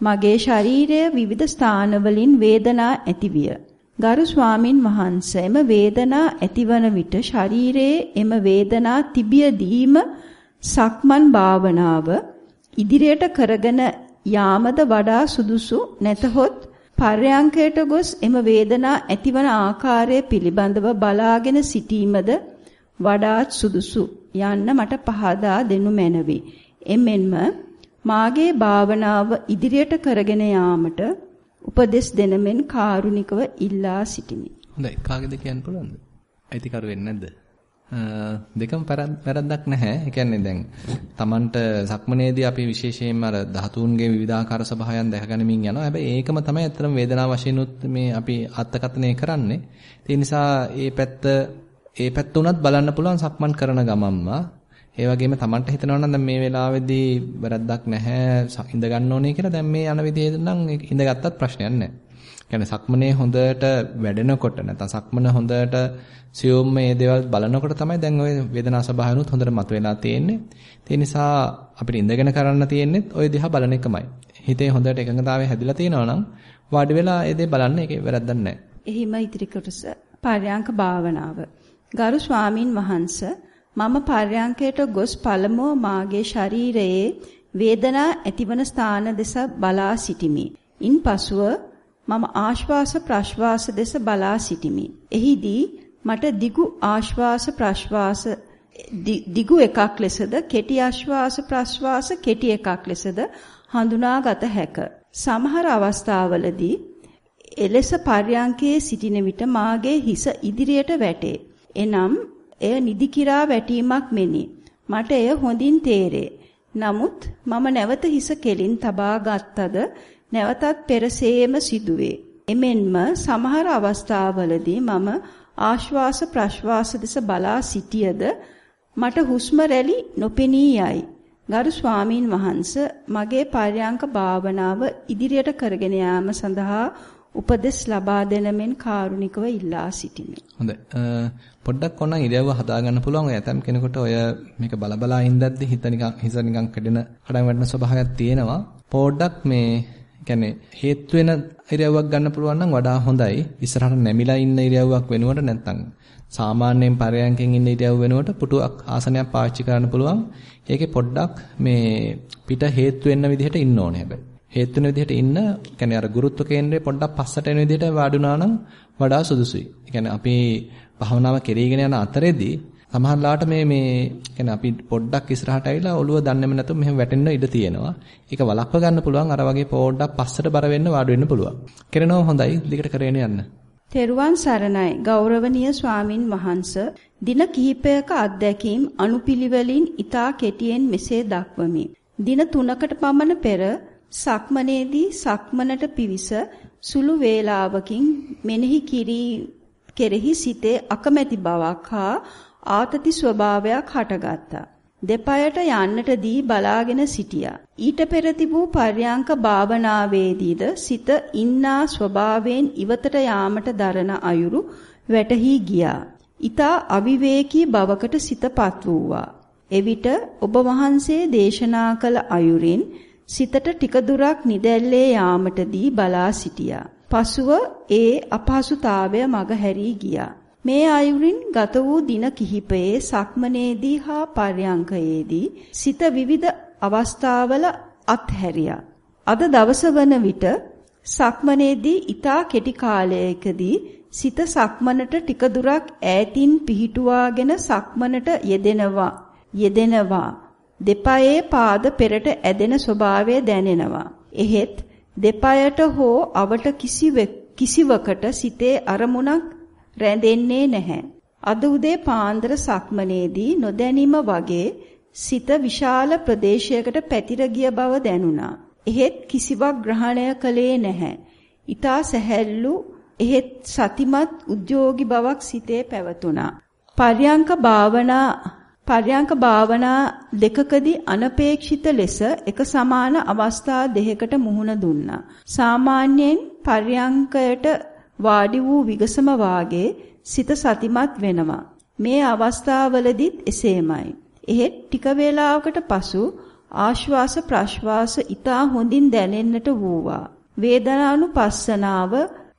මගේ ශරීරයේ විවිධ ස්ථානවලින් වේදනා ඇතිවිය. ගරු ස්වාමින් වහන්සේ එම වේදනා ඇතිවන විට ශරීරයේ එම වේදනා තිබියදීම සක්මන් භාවනාව ඉදිරියට කරගෙන යාමද වඩා සුදුසු නැතහොත් පර්යංකයට ගොස් එම වේදනා ඇතිවන ආකාරය පිළිබඳව බලාගෙන සිටීමද වඩාත් සුදුසු යන්න මට පහදා දෙනු මැනවි. එමෙන්ම මාගේ භාවනාව ඉදිරියට කරගෙන යාමට උපදෙස් දෙනමෙන් කාරුණිකව ඉල්ලා සිටිමි. හොඳයි. කාගේද කියන්න පුළුවන්ද? අයිතිකරු වෙන්නේ නැද්ද? දෙකම වැරද්දක් නැහැ. ඒ කියන්නේ දැන් Tamanට සක්මනේදී අපි විශේෂයෙන්ම අර ධාතුන්ගේ විවිධාකාර ස්වභාවයන් දැකගනිමින් යනවා. හැබැයි ඒකම තමයි අත්‍තරම වේදනාව වශයෙන් මේ අපි අත්කතනය කරන්නේ. ඒ නිසා ඒ පැත්ත ඒ පැත්ත උනත් බලන්න පුළුවන් සක්මන් කරන ගමම්ම. ඒ වගේම Tamanට හිතනවා නම් දැන් මේ වෙලාවේදී වැරද්දක් නැහැ ඉඳ ගන්න ඕනේ කියලා දැන් මේ යන විදිහේ නම් ඉඳගත්තත් ප්‍රශ්නයක් නැහැ. කියන්නේ සක්මනේ හොඳට වැඩෙනකොට නැත්නම් සක්මන හොඳට සියුම් මේ දේවල් බලනකොට තමයි දැන් ওই වේදනා ස්වභාවයනුත් හොඳට මතුවලා තියෙන්නේ. ඒ නිසා අපිට ඉඳගෙන කරන්න තියෙන්නේ ওই දිහා බලන එකමයි. හිතේ හොඳට එකඟතාවය හැදිලා තියෙනවා නම් වාඩි වෙලා ඒ දේ බලන්න ඒකේ වැරද්දක් නැහැ. එහිම ඉතිරි කොටස පර්යාංක භාවනාව. ගරු ස්වාමින් වහන්සේ මම පර්යාංකයට ගොස් පළමුව මාගේ ශරීරයේ වේදනා ඇතිවන ස්ථාන දෙස බලා සිටිමි. ඉන්පසුව මම ආශ්වාස ප්‍රශ්වාස දෙස බලා සිටිමි. එහිදී මට දිගු ආශ්වාස ප්‍රශ්වාස දිගු එකක් ලෙසද කෙටි ආශ්වාස ප්‍රශ්වාස කෙටි එකක් ලෙසද හඳුනාගත හැක. සමහර අවස්ථාවලදී එලෙස පර්යංකයේ සිටින විට මාගේ හිස ඉදිරියට වැටේ. එනම් එය නිදි කිරා වැටීමක් මෙනි. මට එය හොඳින් තේරේ. නමුත් මම නැවත හිස කෙලින් තබා ගත්තද නැවතත් පෙරසේම සිදුවේ. එමෙන්ම සමහර අවස්ථාවලදී මම ආශ්වාස ප්‍රශ්වාස දෙස බලා සිටියද මට හුස්ම රැලි නොපෙනී යයි. ගරු ස්වාමින් වහන්සේ මගේ පර්යංක භාවනාව ඉදිරියට කරගෙන යාම සඳහා උපදෙස් ලබා දෙන මෙන් කාරුණිකව ඉල්ලා සිටිමි. හොඳයි. පොඩ්ඩක් ඕනනම් ඉරියව්ව හදාගන්න පුළුවන්. ඔය ඇතම් කෙනෙකුට ඔය මේක බලබලා ඉඳද්දි හිත නිකන් හිස නිකන් කැඩෙන කඩම් වැටෙන ස්වභාවයක් තියෙනවා. පොඩ්ඩක් මේ කියන්නේ හේතු වෙන ඉරියව්වක් ගන්න පුළුවන් නම් වඩා හොඳයි. ඉස්සරහට නැමිලා ඉන්න ඉරියව්වක් වෙනුවට නැත්තම් සාමාන්‍යයෙන් පරයන්කෙන් ඉන්න ඉරියව් වෙනුවට පුටුවක් ආසනයක් පාවිච්චි කරන්න පුළුවන්. ඒකේ පොඩ්ඩක් මේ පිට හේතු වෙන්න විදිහට ඉන්න ඕනේ හැබැයි. හේතු වෙන විදිහට ඉන්න කියන්නේ අර ගුරුත්ව කේන්ද්‍රය පොඩ්ඩක් පස්සට එන විදිහට වාඩි වුණා නම් වඩා සුදුසුයි. ඒ කියන්නේ අපි භාවනාව කෙරීගෙන යන අතරේදී සමහරලාට මේ මේ කියන්නේ අපි පොඩ්ඩක් ඉස්සරහට ඇවිල්ලා ඔළුව දන්නේම නැතුව මෙහෙම වැටෙන්න ඉඩ තියෙනවා. ඒක වළක්ව ගන්න පුළුවන් අර වගේ පොඩ්ඩක් පස්සට බර වෙන්න වාඩි වෙන්න පුළුවන්. කරනවා හොඳයි. දිගට කරගෙන යන්න. තෙරුවන් සරණයි ගෞරවනීය ස්වාමින් වහන්ස දින කිහිපයක අත්දැකීම් අනුපිළිවෙලින් ඊතා කෙටියෙන් මෙසේ දක්වමි. දින 3කට පමණ පෙර සක්මනේදී සක්මනට පිවිස සුළු වේලාවකින් මෙනෙහි කිරී කෙරෙහි සිතේ අකමැති බවක් හා ආතති ස්වභාවයක් හටගත්තා. දෙපයට යන්නට දී බලාගෙන සිටියා. ඊට පෙර තිබූ පර්යාංක භාවනාවේදීද සිත ඉන්නා ස්වභාවයෙන් ඉවතට යාමට දරන අයුරු වැටහි ගියා. ඊතා අවිවේකී බවකට සිතපත් වූවා. එවිට ඔබ වහන්සේ දේශනා කළ අයුරින් සිතට ටික දුරක් නිදැල්ලේ යාමටදී බලා සිටියා. පසුව ඒ අපහසුතාවය මග හැරී ගියා. මේ අයුරින් ගත වූ දින කිහිපයේ සක්මනේදී හා පර්යංකයේදී සිත විවිධ අවස්ථාවල අත්හැරියා. අද දවස වන විට සක්මනේදී ඊතා කෙටි කාලයකදී සිත සක්මනට ටික දුරක් ඈතින් පිහිටුවාගෙන සක්මනට යෙදෙනවා යෙදෙනවා දෙපයේ පාද පෙරට ඇදෙන ස්වභාවය දැනෙනවා එහෙත් දෙපයට හෝ අවට කිසිවකට සිතේ අරමුණක් රැඳෙන්නේ නැහැ අද උදේ පාන්දර සක්මනේදී නොදැනීම වගේ සිත විශාල ප්‍රදේශයකට පැතිර ගිය බව දැනුණා එහෙත් කිසිවක් ග්‍රහණය කළේ නැහැ. ඊතා සැහැල්ලු එහෙත් සතිමත් උද්‍යෝගී බවක් සිතේ පැවතුණා. පර්යංක භාවනා පර්යංක භාවනා දෙකකදී අනපේක්ෂිත ලෙස එක සමාන අවස්ථා දෙකකට මුහුණ දුන්නා. සාමාන්‍යයෙන් පර්යංකයට වාඩි වූ විගසම වාගේ සිත සතිමත් වෙනවා. මේ අවස්ථාවවලදීත් එසේමයි. එහෙත් ටික වේලාවකට පසු ආශ්වාස ප්‍රශ්වාස ඊතා හොඳින් දැනෙන්නට වූවා. වේදනානුපස්සනාව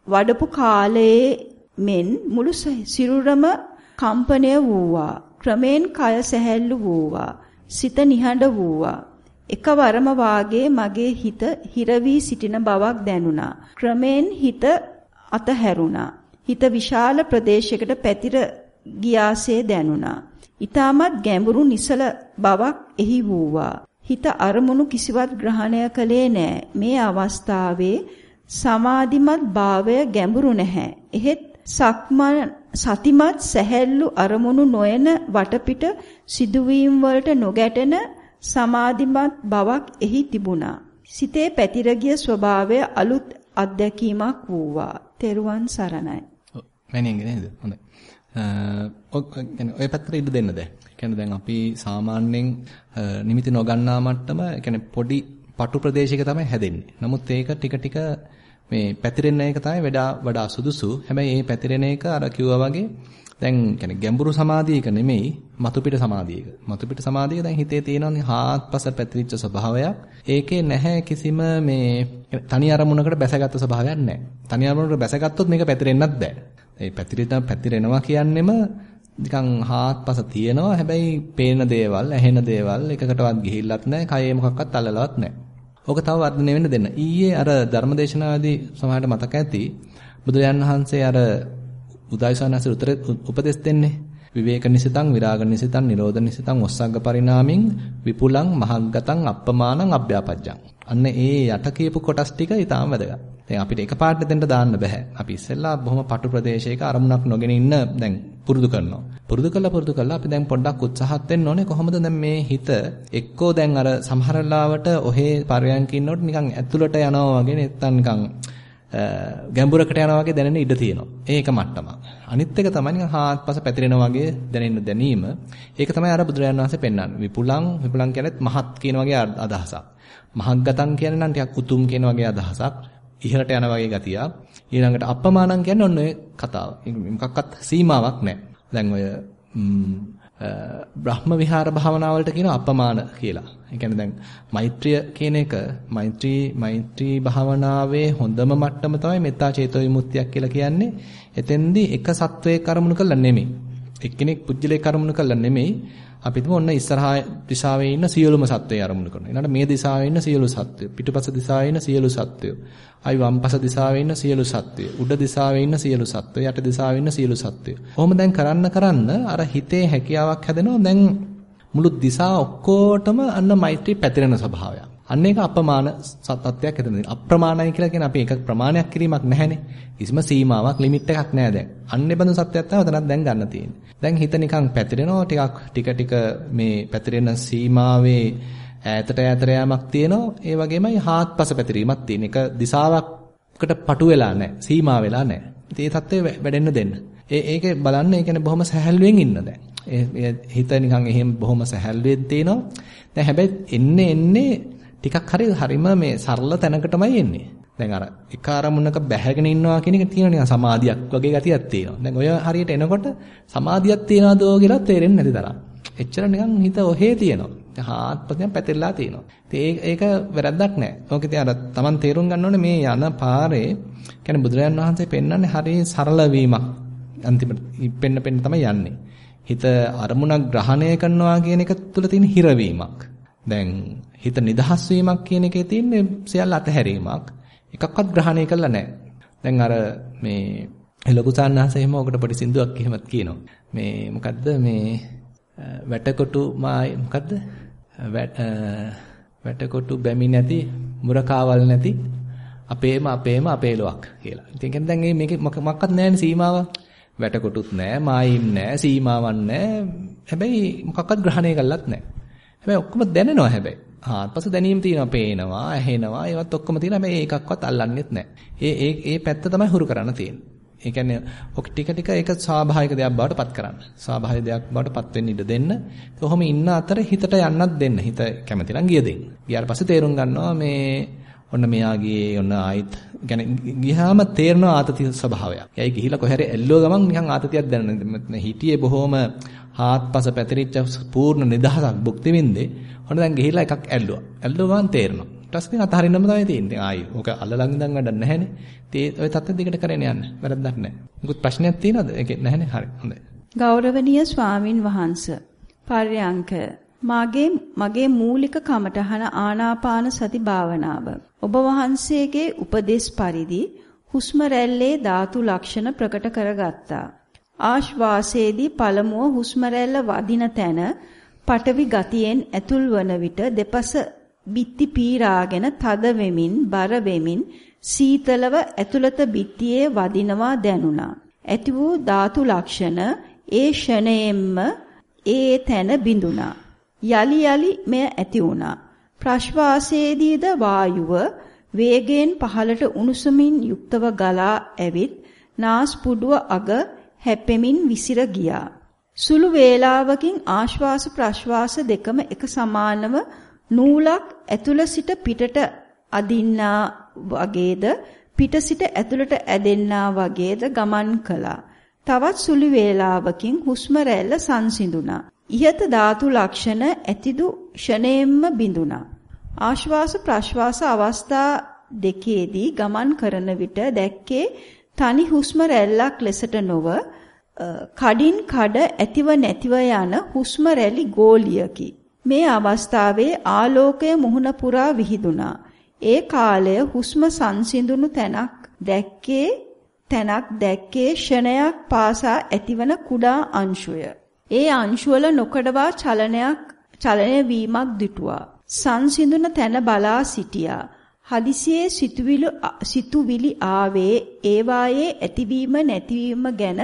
වඩපු කාලයේ මෙන් මුළු සිරුරම කම්පණය වූවා. ක්‍රමෙන් කය සැහැල්ලු වූවා. සිත නිහඬ වූවා. එකවරම වාගේ මගේ හිත හිර වී සිටින බවක් දැනුණා. ක්‍රමෙන් හිත අතහැරුණා. හිත විශාල ප්‍රදේශයකට පැතිර ගියාසේ දැනුණා. ඊටමත් ගැඹුරු නිසල බවක් එහි වූවා. හිත අරමුණු කිසිවක් ග්‍රහණය කළේ නෑ. මේ අවස්ථාවේ සමාධිමත් භාවය ගැඹුරු නැහැ. එහෙත් සක්මන් සතිමත් සැහැල්ලු අරමුණු නොයන වටපිට සිදුවීම් වලට නොගැටෙන සමාධිමත් බවක් එහි තිබුණා. සිතේ පැතිර ගිය ස්වභාවය අලුත් අත්දැකීමක් වූවා. තෙරුවන් සරණයි. ඔව් මැනින්ගේ නේද? හොඳයි. ඔය පැත්තට ඉඩ දෙන්න දැන්. කියන්නේ දැන් අපි සාමාන්‍යයෙන් නිමිති නොගන්නා මට්ටම කියන්නේ පොඩි පටු ප්‍රදේශයක තමයි හැදෙන්නේ. නමුත් ඒක ටික ටික මේ පැතිරෙන එක තමයි වඩා වඩා සුදුසු. හැබැයි මේ පැතිරෙන එක අර කිව්වා වගේ දැන් කියන්නේ ගැඹුරු සමාධියක නෙමෙයි මතු පිට සමාධියක. මතු පිට සමාධියක දැන් හිතේ තියෙනවනේ හාත්පස පැතිරිච්ච ස්වභාවයක්. ඒකේ නැහැ කිසිම මේ තනි අරමුණකට බැසගත් ස්වභාවයක් නැහැ. තනි අරමුණකට බැසගත්තොත් මේක පැතිරෙන්නත් බෑ. ඒ පැතිරෙන පැතිරෙනවා කියන්නෙම නිකන් හාත්පස තියෙනවා. හැබැයි පේන දේවල්, ඇහෙන දේවල් එකකටවත් ගිහිල්ලත් නැහැ. කයේ මොකක්වත් අල්ලලවත් නැහැ. ඕක තව වර්ධනය වෙන්න දෙන්න. ඊයේ අර ධර්මදේශනාවේදී සමහරට මතක ඇති බුදුරජාන් වහන්සේ අර උදායසනහසේ උතර උපදෙස් දෙන්නේ. විවේක නිසිතං විරාග නිසිතං නිරෝධ නිසිතං ඔස්සග්ග පරිණාමින් විපුලං මහග්ගතං අප්පමානං අභ්‍යාපජ්ජං. අන්න ඒ යට කියපු කොටස් ටික ඊටාම වැදගත්. දැන් අපිට එකපාරට දෙන්න දාන්න බෑ. අපි ඉස්සෙල්ලා බොහොම පටු ප්‍රදේශයක අරමුණක් නොගෙන ඉන්න දැන් පුරුදු කරනවා. පුරුදු කළා පුරුදු කළා අපි දැන් පොඩ්ඩක් උත්සාහත් වෙන්න ඕනේ කොහොමද දැන් මේ හිත එක්කෝ දැන් අර සමහර ලාවට ඔහේ පරයන්ක ඉන්නකොට නිකන් ඇතුළට යනවා වගේ නැත්තම් නිකන් ගැඹුරකට යනවා වගේ දැනෙන ඉඩ තියෙනවා. ඒක මට්ටම. අනිත් එක තමයි නිකන් හාත්පස පැතිරෙනවා වගේ දැනෙන්න දැනීම. ඒක තමයි අර බුදුරජාණන් වහන්සේ පෙන්වන්නේ. විපුලං විපුලං කියලත් මහත් කියන වගේ අදහසක්. මහග්ගතං කියන්නේ නම් ටිකක් උතුම් කියන වගේ අදහසක්. ඉහළට යන වගේ ගතියක්. ඊළඟට අප්පමානං කියන්නේ ඔන්න ඔය කතාව. මොකක්වත් සීමාවක් නැහැ. දැන් ඔය බ්‍රහ්ම විහාර භාවනාව වලට කියනවා අපමාන කියලා. ඒ කියන්නේ දැන් මෛත්‍රිය කියන එක මෛත්‍රී මෛත්‍රී භාවනාවේ හොඳම මට්ටම තමයි මෙත්තා චේතෝ විමුක්තියක් කියලා කියන්නේ. එතෙන්දී එක සත්වයේ කර්මුණු කළා නෙමෙයි. එක්කෙනෙක් පුජ්‍යලේ කර්මුණු කළා නෙමෙයි. අපි තුමු ඔන්න ඉස්සරහා දිශාවේ ඉන්න සියලුම සත්වයන් අරමුණු කරනවා. ඊළඟට මේ දිශාවේ ඉන්න සියලු සත්වයෝ, පිටුපස දිශාවේ ඉන්න සියලු සත්වයෝ, ආයි වම්පස දිශාවේ ඉන්න සියලු සත්වයෝ, උඩ දිශාවේ ඉන්න සියලු සත්වයෝ, යට දිශාවේ ඉන්න සියලු සත්වයෝ. කොහොම දැන් කරන්න කරන්න අර හිතේ හැකියාවක් හැදෙනවා. දැන් මුළු දිශා ඔක්කොටම අන්න මෛත්‍රී පැතිරෙන ස්වභාවයක්. අන්න ඒක අපමාන සත්‍යයක් එතන. අප්‍රමාණයි කියලා කියන අපි ඒක ප්‍රමාණයක් කිරීමක් නැහැනේ. කිසිම සීමාවක් ලිමිට් එකක් නැහැ දැන්. අන්න ඒ බඳු සත්‍යයක් තමයි උතනක් දැන් ගන්න තියෙන්නේ. දැන් හිත නිකන් පැතිරෙනවා ටිකක් ටික ටික මේ පැතිරෙන සීමාවේ ඈතට ඈතට යamak තියෙනවා. ඒ වගේමයි හාත්පස පැතිරීමක් තියෙන. එක දිශාවකට පටු වෙලා නැහැ. සීමා වෙලා නැහැ. ඉතින් ඒ தත්ත්වය වැඩෙන්න දෙන්න. ඒ ඒකේ බලන්න ඒ කියන්නේ බොහොම සැහැල්ලුවෙන් ඉන්න දැන්. ඒ හිත නිකන් එහෙම බොහොම සැහැල්ලුවෙන් තියෙනවා. දැන් හැබැයි එන්නේ එන්නේ ටිකක් හරි හරිම මේ සරල තැනකටමයි එන්නේ. දැන් අර එක අරමුණක බැහැගෙන ඉන්නවා කියන එක තියෙන නිකන් සමාධියක් වගේ ගතියක් තියෙනවා. දැන් ඔය හරියට එනකොට සමාධියක් තියනවදෝ කියලා තේරෙන්නේ නැති තරම්. එච්චර නිකන් හිත ඔහේ තියෙනවා. හාත්පසෙන් පැතිරලා තියෙනවා. ඉතින් ඒක වැරද්දක් නෑ. ඕක ඉතින් අර Taman තේරුම් ගන්න ඕනේ මේ යන පාරේ කියන්නේ බුදුරජාන් වහන්සේ පෙන්වන්නේ හරිය සරල වීමක්. අන්තිමට ඉපෙන්න පෙන්න තමයි යන්නේ. හිත අරමුණක් ග්‍රහණය කරනවා කියන එක තුළ තියෙන හිරවීමක්. දැන් හිත නිදහස් වීමක් කියන එකේ තියෙන්නේ සියල්ල අතහැරීමක්. එකක්වත් ග්‍රහණය කළා නැහැ. දැන් අර මේ ලොකු සාන්නාස එහෙම ඔකට පොඩි සින්දුවක් එහෙමත් කියනවා. මේ මොකද්ද මේ වැටකොටු මායි මොකද්ද? වැටකොටු බැමි නැති මුරකාවල් නැති අපේම අපේම අපේලොක් කියලා. ඉතින් කියන්නේ දැන් මේක මොකක්වත් නැහැනේ සීමාවක්. වැටකොටුත් නැහැ, මායිම් නැහැ, සීමාවක් නැහැ. හැබැයි මොකක්වත් ග්‍රහණය කළත් නැහැ. හැබැයි ඔක්කොම දැනෙනවා හැබැයි. ආත්පස දැනීම තියෙනවා, පේනවා, ඇහෙනවා, ඒවත් ඔක්කොම තියෙනවා. හැබැයි ඒකක්වත් අල්ලන්නෙත් නැහැ. ඒ ඒ ඒ පැත්ත තමයි හුරු කරන්න තියෙන්නේ. ඒ කියන්නේ ඔක ටික ටික ඒක ස්වාභාවික දෙයක් බවට පත් කරන්න. ස්වාභාවික දෙයක් බවට පත් වෙන්න ඉඩ දෙන්න. කොහොම ඉන්න අතර හිතට යන්නත් දෙන්න. හිත කැමති නම් ගිය දෙන්න. ගියාට පස්සේ තේරුම් ගන්නවා මේ ඔන්න මෙයාගේ ඔන්න ආයිත් يعني ගියාම තේරෙනවා ආතති ස්වභාවයක්. එයි ගිහිලා කොහරි ඇල්ලුව ගමන් නිකන් ආතතියක් දැනෙනවා. හිටියේ බොහොම හාත්පස පැතිරිච්ච පූර්ණ නිදහසක් භුක්ති විඳේ. ඔන්න දැන් ගිහිලා එකක් ඇල්ලුවා. ඇල්ලුව ගමන් තේරෙනවා. ඊට පස්සේ අතහරින්නම තමයි තියෙන්නේ. ආයි ඕක අල්ලලන් ඉඳන් වැඩක් නැහැනේ. ඉතින් ඔය තත්ත්වෙ දිගට කරගෙන යන්න. වැරද්දක් නැහැ. මොකද ප්‍රශ්නයක් තියෙනවද? ඒකේ නැහැනේ. හරි. හොඳයි. ගෞරවනීය ස්වාමින් වහන්සේ. පර්යංක මාගේ මගේ මූලික කමටහන ආනාපාන සති භාවනාව. ඔබ වහන්සේගේ උපදේශ පරිදි හුස්ම රැල්ලේ ධාතු ලක්ෂණ ප්‍රකට කරගත්තා. ආශ්වාසයේදී පළමුව හුස්ම රැල්ල වදින තැන පටවි ගතියෙන් ඇතුල් වන විට දෙපස බිත්ති පීරාගෙන තද වෙමින් බර වෙමින් සීතලව ඇතුළත බිත්තියේ වදිනවා දැනුණා. ඇති වූ ධාතු ලක්ෂණ ඒ ෂණයෙන්ම ඒ තැන බිඳුණා. යලි යලි මෙය ඇති වුණා. ප්‍රශ්වාසයේදීද වායුව වේගයෙන් පහළට උණුසුමින් යුක්තව ගලා ඇවිත් නාස්පුඩුව අග හැපෙමින් විසිර ගියා. සුළු වේලාවකින් ආශ්වාස ප්‍රශ්වාස දෙකම එක සමානව නූලක් ඇතුළ සිට පිටට අදින්නා වගේද පිට සිට ඇතුළට ඇදෙන්නා වගේද ගමන් කළා. තවත් සුළු වේලාවකින් හුස්ම රැල්ල සංසිඳුණා. ইহත ධාතු ලක්ෂණ ඇතිදු ෂණයෙන්ම බිඳුණා. ආශ්වාස ප්‍රශ්වාස අවස්ථා දෙකේදී ගමන් කරන විට දැක්කේ තනි හුස්ම රැල්ලක් ලෙසට නොව කඩින් කඩ ඇතිව නැතිව යන හුස්ම රැලි ගෝලියකි. මේ අවස්ථාවේ ආලෝකය මුහුණ පුරා විහිදුණා. ඒ කාලය හුස්ම සංසිඳුණු තැනක් දැක්කේ තැනක් දැක්කේ ෂණයක් පාසා ඇතිවන කුඩා අංශුය. ඒ අංශුවල නොකඩවා චලනයක් චලනය වීමක් දුටුවා. සංසිඳුන තැන බලා සිටියා. හදිසියේ සිතුවිලි ආවේ ඒවායේ ඇතිවීම නැතිවීම ගැන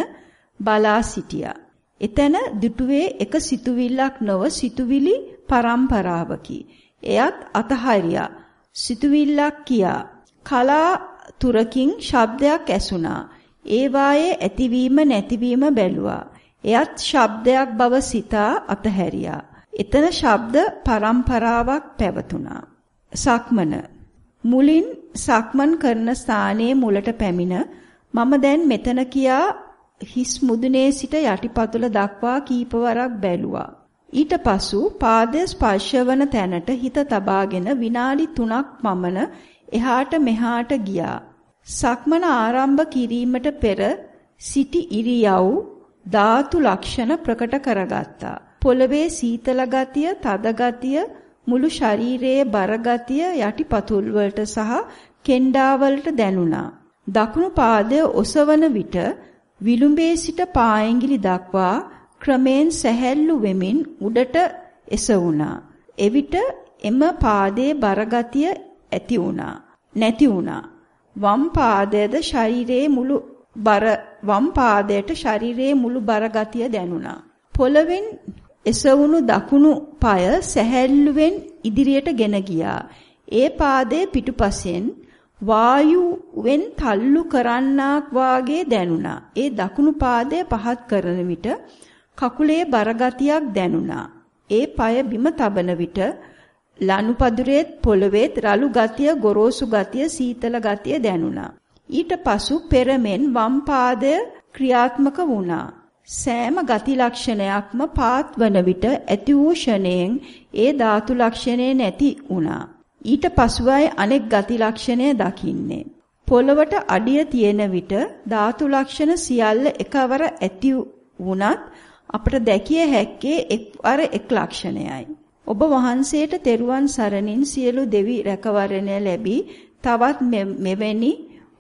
බලා සිටියා. එතන දුටුවේ එක සිතුවිල්ලක් නොව සිතුවිලි පරම්පරාවකි. එයත් අතහරියා. සිතුවිල්ලක් කියා. කලා තුරකින් ශබ්දයක් ඇසුණා. ඒවායේ ඇතිවීම නැතිවීම බැලුවා. එයත් ශබ්දයක් බව සිතා අතහැරියා. එතන ශබ්ද පරම්පරාවක් පැවතුණා. සක්මන මුලින් සක්මන් කරන ස්ථානයේ මුලට පැමිණ මම දැන් මෙතන කියා හිස් මුදුනේ සිට යටිපතුල දක්වා කීපවරක් බැලුවා. ඊට පසු පාදය ස්පර්ශවන තැනට හිත තබාගෙන විනාඩි 3ක් පමණ එහාට මෙහාට ගියා. සක්මන ආරම්භ කිරීමට පෙර සිටි ඉරියව් ධාතු ලක්ෂණ ප්‍රකට කරගත්තා. පොළවේ සීතල ගතිය, තද ගතිය, මුළු ශරීරයේ බර ගතිය යටිපතුල් වලට සහ කෙන්ඩා වලට දැනුණා. දකුණු පාදය ඔසවන විට විලුඹේ සිට පාඇඟිලි දක්වා ක්‍රමෙන් සැහැල්ලු වෙමින් උඩට එසවුණා. එවිට එම පාදයේ බරගතිය ඇති වුණා. නැති වුණා. වම් පාදයේද ශරීරයේ මුළු බර වම් පාදයට ශරීරයේ මුළු බරගතිය දැනුණා. පොළවෙන් එසවුණු දකුණු පාය සැහැල්ලුවෙන් ඉදිරියට ගෙන ගියා. ඒ පාදයේ පිටුපසෙන් වායුවෙන් තල්ලු කරන්නාක් වාගේ දැනුණා. ඒ දකුණු පාදය පහත් කරන විට කකුලේ බරගතියක් දැනුණා. ඒ পায় බිම තබන විට ලනුපදුරේත් පොළවේත් රළු ගතිය, ගොරෝසු ගතිය, සීතල ගතිය දැනුණා. ඊට පසු පෙරමෙන් වම් පාදය ක්‍රියාත්මක වුණා. සෑම ගති ලක්ෂණයක්ම පාත්වන විට ඇති වූ ෂණයෙන් ඒ ධාතු ලක්ෂණේ නැති වුණා. ඊට පසුවයි අනෙක් ගති ලක්ෂණය දකින්නේ. පොළවට අඩිය තියෙන විට ධාතු ලක්ෂණ සියල්ල එකවර ඇති වුණත් අපට දැකිය හැක්කේ එක්වර එක් ලක්ෂණයයි. ඔබ වහන්සේට තෙරුවන් සරණින් සියලු දෙවි රැකවරණය ලැබී තවත් මෙවැනි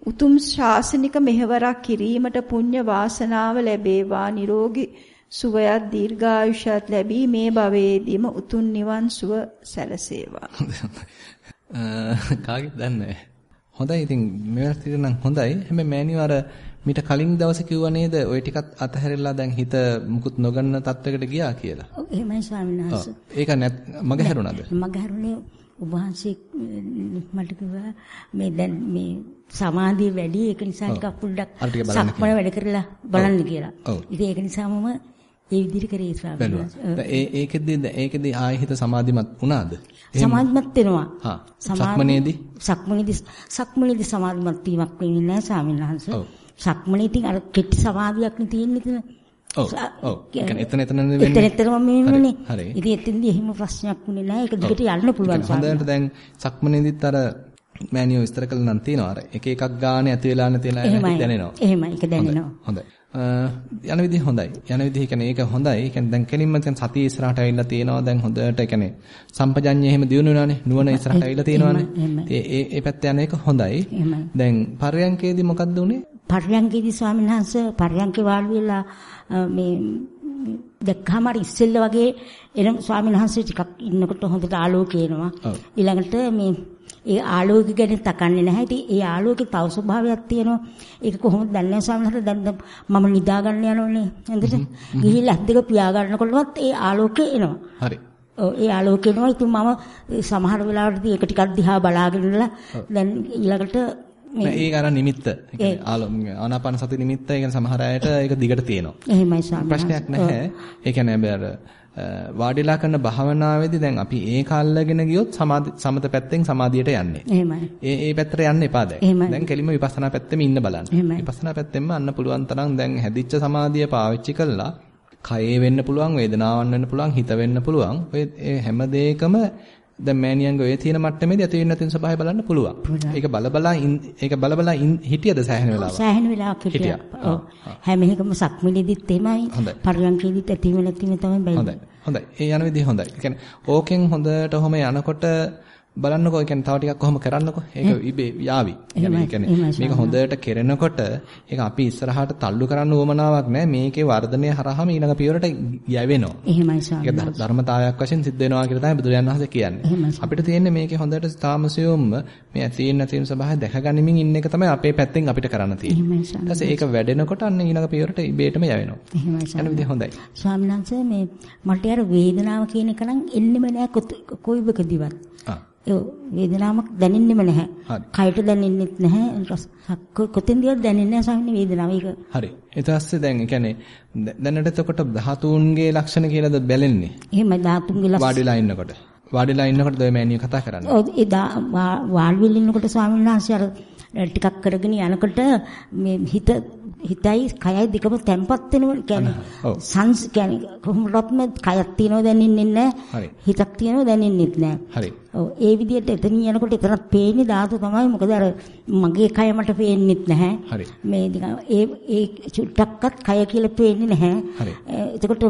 උතුම් ශාසනික මෙහෙවරක් කිරීමට පුණ්‍ය වාසනාව ලැබේවා නිරෝගී සුවයත් දීර්ඝායුෂයත් ලැබී මේ භවයේදීම උතුම් නිවන් සුව සැලසේවා. කාගෙද දන්නේ හොඳයි ඉතින් මේවත් නම් හොඳයි. හැබැයි මෑණියෝ අර මීට කලින් දවසේ කිව්වා නේද ওই ටිකත් අතහැරලා දැන් හිත මුකුත් නොගන්න තත්වයකට ගියා කියලා. ඔව් එහෙමයි ස්වාමීන් වහන්සේ. ඒක නැත් මග හැරුණාද? මග හැරුණේ ඔබ වහන්සේ මට කිව්වා මේ දැන් මේ සමාධිය වැඩි ඒක නිසා ටිකක් පොඩ්ඩක් සක්මන වැඩ කරලා බලන්න කියලා. ඉතින් ඒක නිසා මම ඒ විදිහට කරේ ස්වාමීන්. ඒ ඒකෙදි ඒකෙදි ආයෙ හිත සමාධිමත් වුණාද? සමාධිමත් වෙනවා. හා. සක්මනේදී සක්මනේදී සක්මනේදී සමාධිමත් වීමක් වෙන්නේ නැහැ ස්වාමීන් වහන්සේ. ඔව්. සක්මනේ ඉතින් අර කෙටි සමාධියක් නේ තියෙන්නේ ඉතින්. ඔව්. ඔව්. ඒ කියන්නේ එතන එතන වෙන්නේ. එතන එතනම. හරි. ඉතින් එතෙන්දී එහෙම ප්‍රශ්නයක් වුණේ නැහැ. ඒක දිගට යන්න පුළුවන් හොඳට දැන් සක්මනේදීත් අර මෑනියෝ විස්තර කළා නම් තියෙනවා. අර එක එකක් ගානේ ඇති වෙලා නැති වෙලා දැනෙනවා. එහෙමයි. ඒක දැනෙනවා. හොඳයි. යන විදිහ හොඳයි. යන විදිහ කියන්නේ ඒක හොඳයි. කියන්නේ දැන් කෙලින්ම දැන් සතිය ඉස්සරහට ඇවිල්ලා තියෙනවා. දැන් හොඳට කියන්නේ සම්පජඤ්ඤය එහෙම දිනු වෙනානේ. නුවණ ඉස්සරහට ඇවිල්ලා තියෙනවානේ. ඒ ඒ පැත්ත යන එක හොඳයි. දැන් පර්යංකේදී මොකද්ද උනේ? පර්යංකේදී ස්වාමීන් වහන්සේ පර්යංකේ වාඩි වෙලා මේ දැක්කම ඉස්සෙල්ල වගේ එන ස්වාමීන් වහන්සේ ටිකක් ඉන්නකොට හොඳට ආලෝකය එනවා. ඊළඟට මේ ඒ ආලෝකය ගැන තකන්නේ නැහැ. ඉතින් ඒ ආලෝකේ තව ස්වභාවයක් තියෙනවා. ඒක කොහොමද දන්නේ ස්වාමීන් දැන් මම නිදා ගන්න යනෝනේ. හොඳට ගිහිල්ලා ඇස් දෙක පියා ගන්නකොටවත් ඒ ආලෝකය එනවා. හරි. ඔව් ඒ ආලෝකය එනවා. ඉතින් මම සමහර වෙලාවටදී ඒක ටිකක් දිහා බලාගෙන ඉඳලා දැන් ඊළඟට ඒක අර නිමිත්ත. ඒ කියන්නේ ආනාපාන සති නිමිත්ත. ඒ කියන්නේ සමහර අයට ඒක දිගට තියෙනවා. එහෙමයි ස්වාමීන් ප්‍රශ්නයක් නැහැ. ඒ කියන්නේ අර වාඩිලා කරන භාවනාවේදී දැන් අපි ඒක අල්ලගෙන ගියොත් සමාධි සමත පැත්තෙන් සමාධියට යන්නේ. එහෙමයි. ඒ ඒ පැත්තට යන්න එපා දැන්. දැන් කෙලින්ම විපස්සනා පැත්තෙම ඉන්න බලන්න. විපස්සනා පැත්තෙන්ම අන්න පුළුවන් තරම් දැන් හැදිච්ච සමාධිය පාවිච්චි කළා. කයේ වෙන්න පුළුවන්, වේදනාවන් වෙන්න පුළුවන්, හිත වෙන්න පුළුවන්. ඔය හැම දෙයකම දැන් මෑනියන්ගේ ඔය තියෙන මට්ටමේදී ඇති වෙන්න තියෙන ස්වභාවය බලන්න පුළුවන්. ඒක බලබලා ඒක බලබලා හිටියද සෑහෙන වෙලාවක්? සෑහෙන වෙලාවක් හිටියා. ඔව්. හැම එකම සක්මිලිදිත් එහෙමයි. පරිලංකේදිත් ඇති වෙන නැති තමයි බයි. හොඳයි. හොඳයි. ඒ යන විදිහ හොඳයි. ඒ කියන්නේ ඕකෙන් හොඳට ඔහම යනකොට බලන්නකෝ ඒ කියන්නේ තව ටිකක් කොහොම කරන්නකෝ ඒක ඉබේ යාවි. ඒ කියන්නේ මේක හොඳට කෙරෙනකොට ඒක අපි ඉස්සරහට තල්ලු කරන්න උවමනාවක් නැහැ. මේකේ වර්ධනය හරහාම ඊළඟ පියවරට යැවෙනවා. එහෙමයි ස්වාමී. ඒක ධර්මතාවයක් වශයෙන් සිද්ධ වෙනවා කියලා තමයි බුදුරජාණන් වහන්සේ කියන්නේ. අපිට තියෙන්නේ මේකේ හොඳට තාමසියොම්ම මේ ඇතින් නැතින ස්වභාවය දැකගනිමින් ඉන්න එක තමයි අපේ පැත්තෙන් අපිට කරන්න තියෙන්නේ. ඊට පස්සේ ඒක වැඩෙනකොට අන්න ඊළඟ පියවරට ඉබේටම යවෙනවා. එහෙමයි ස්වාමී. යන විදිහ හොඳයි. ස්වාමීන් වහන්සේ මේ මට අර වේදනාව කියන එක නම් එන්නෙම නෑ කොයිබකදිවත්. ආ ඒ වේදනාවක් දැනෙන්නෙම නැහැ. කයට දැනෙන්නෙත් නැහැ. කොතෙන්දවත් දැනෙන්නේ නැහැ ස්වාමීන් වේදනාව. ඒක හරි. ඊට පස්සේ දැන් ඒ කියන්නේ දැනට එතකොට ධාතුන්ගේ ලක්ෂණ කියලාද බැලෙන්නේ? එහෙමයි ධාතුන්ගේ ලක්ෂණ. වාඩිලා ඉන්නකොට. වාඩිලා ඉන්නකොට ඔය මෑණිය කතා කරන්නේ. ඔව් ඒ වාඩිවිල් ඉන්නකොට ස්වාමීන් වහන්සේ අර ටිකක් කරගෙන යනකොට මේ හිත හිතයි කයයි දෙකම තැම්පත් වෙනවා කියන්නේ සංස් කියන්නේ කොහොමදත්ම කයක් තියෙනව දැනෙන්නේ නැහැ හිතක් තියෙනව දැනෙන්නෙත් නැහැ හරි ඔව් ඒ විදිහට එතන යනකොට එතන පේන්නේ ධාතු තමයි. මොකද අර මගේ කය මට පේන්නෙත් නැහැ. මේ ඒ ඒ චුට්ටක්වත් කය කියලා පේන්නේ නැහැ. එතකොට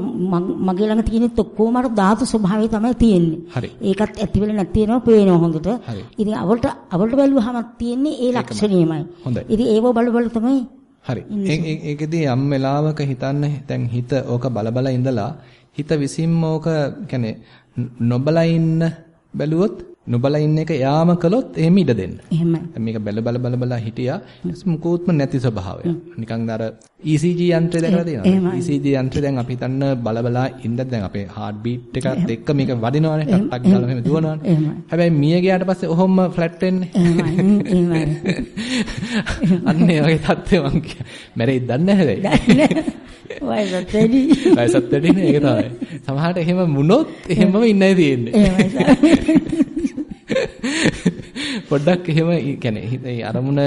මගේ ළඟ තියෙනෙත් ඔක්කොම අර ධාතු ස්වභාවය තමයි තියෙන්නේ. ඒකත් ඇති වෙලා නැති වෙනවා පේනවා හොඳට. ඉතින් අවලට අවලට බැලුවහම තියෙන්නේ ඒ ලක්ෂණයමයි. ඉතින් ඒව බල බල තමයි හරි. ඒකෙදී යම් වෙලාවක හිතන්න දැන් හිත ඕක බල බල ඉඳලා හිත විසින්ම ඕක කියන්නේ නොබල ඉන්න බැලුවොත් නොබලා ඉන්න එක යාම කළොත් එහෙම ඉඩ දෙන්න. එහෙමයි. දැන් මේක බල බල බල බල හිටියා. මුකුත්ම නැති ස්වභාවය. නිකන් අර ECG යන්ත්‍රය දැකලා තියෙනවා. ECG යන්ත්‍රය දැන් අපි හිතන්න බල බලා ඉන්න දැන් අපේ heart beat එකත් එක්ක මේක වදිනවනේ. ටක් ටක් ගාලා මෙහෙම දුවනවනේ. හැබැයි මිය ගියාට පස්සේ ඔහොම ෆ්ලැට් වෙන්නේ. එහෙමයි. අන්න ඒ වගේ තත්ත්වෙ මං මැරෙයිද දන්නේ නැහැ හැබැයි. වයසත් වැඩි. වයසත් වැඩි නේ ඒක තමයි. සමහරට එහෙම වුණොත් එහෙමම ඉන්නයි තියෙන්නේ. එහෙමයි. පොඩ්ඩක් එහෙම කියන්නේ හිතේ අරමුණ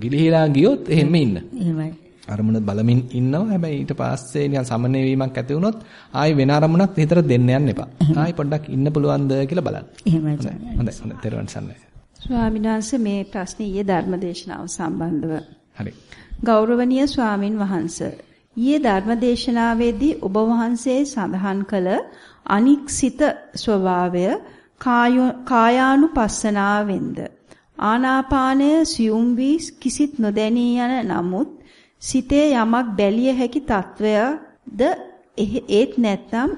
ගිලිහිලා ගියොත් එහෙම ඉන්න. එහෙමයි. අරමුණ බලමින් ඉන්නවා. හැබැයි ඊට පස්සේ නිකන් සමනය වීමක් ඇති වුණොත් ආයි වෙන අරමුණක් හිතට දෙන්න යන්න එපා. ආයි පොඩ්ඩක් ඉන්න පුළුවන්ද කියලා බලන්න. එහෙමයි. හොඳයි. හොඳයි. තේරුවන් සන්නේ. ස්වාමීන් වහන්සේ මේ ප්‍රශ්නේ ඊයේ ධර්මදේශනාව සම්බන්ධව. හරි. ගෞරවනීය ස්වාමින් වහන්සේ ඊයේ ධර්මදේශනාවේදී ඔබ වහන්සේ සඳහන් කළ අනික්සිත ස්වභාවය කායානුපස්සනාවෙන්ද ආනාපානය සියුම් වී කිසිත් නොදැනී යන නමුත් සිතේ යමක් බැලිය හැකි తත්වයද ඒත් නැත්නම්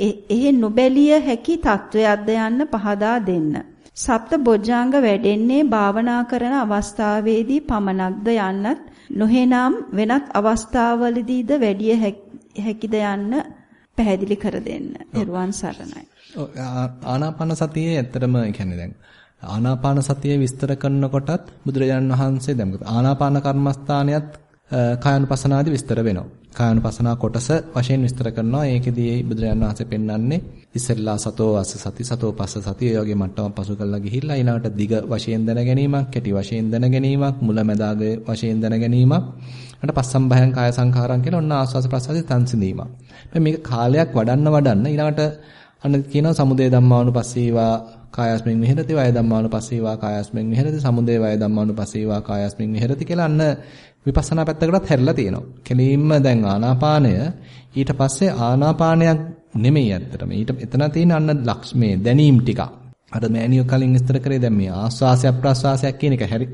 එහෙ නොබැලිය හැකි తත්වයක්ද යන්න පහදා දෙන්න. සප්ත බොජ්ජාංග වැඩෙන්නේ භාවනා කරන අවස්ථාවේදී පමණක්ද යන්නත් නොහෙනම් වෙනත් අවස්ථාවලදීද වැඩිය හැකිද යන්න පැහැදිලි කර දෙන්න. ඊරුවන් සරණයි. ආනාපාන සතියේ ඇත්තටම කියන්නේ දැන් ආනාපාන සතිය විස්තර කරනකොටත් බුදුරජාණන් වහන්සේ දැන් ආනාපාන කර්මස්ථානයත් කායानुපසනාදී විස්තර වෙනවා. කායानुපසනා කොටස වශයෙන් විස්තර කරනවා. ඒකෙදී බුදුරජාණන් වහන්සේ පෙන්වන්නේ ඉස්සෙල්ලා සතෝ අස්ස සති සතෝ පස්ස සති ඒ වගේ මට්ටමක් පසු කරලා ගිහිල්ලා ඊළඟට දිග වශයෙන් දැන ගැනීමක්, කෙටි වශයෙන් දැන ගැනීමක්, මුලැමැදාග වශයෙන් දැන ගැනීමක්. ඊට පස්සම් භයං කාය සංඛාරම් කියලා ඔන්න ආස්වාස ප්‍රසාරේ තන්සිනීමක්. මේක කාලයක් වඩන්න වඩන්න ඊළඟට අන්න කියනවා සමුදය ධම්මානුපස්සීවා කායස්මින් විහෙරති වය ධම්මානුපස්සීවා කායස්මින් විහෙරති සමුදය වය ධම්මානුපස්සීවා කායස්මින් විහෙරති කියලා අන්න විපස්සනා පැත්තකටත් හැරිලා තියෙනවා. කෙලින්ම දැන් ආනාපානය ඊට පස්සේ ආනාපානයක් නෙමෙයි ඇත්තටම. ඊට එතන තියෙන අන්න ලක්ෂ මේ දැනීම් ටික. අර මෑනියෝ කලින් විස්තර කරේ දැන් මේ ආස්වාසයක් ප්‍රස්වාසයක් කියන එක හැරි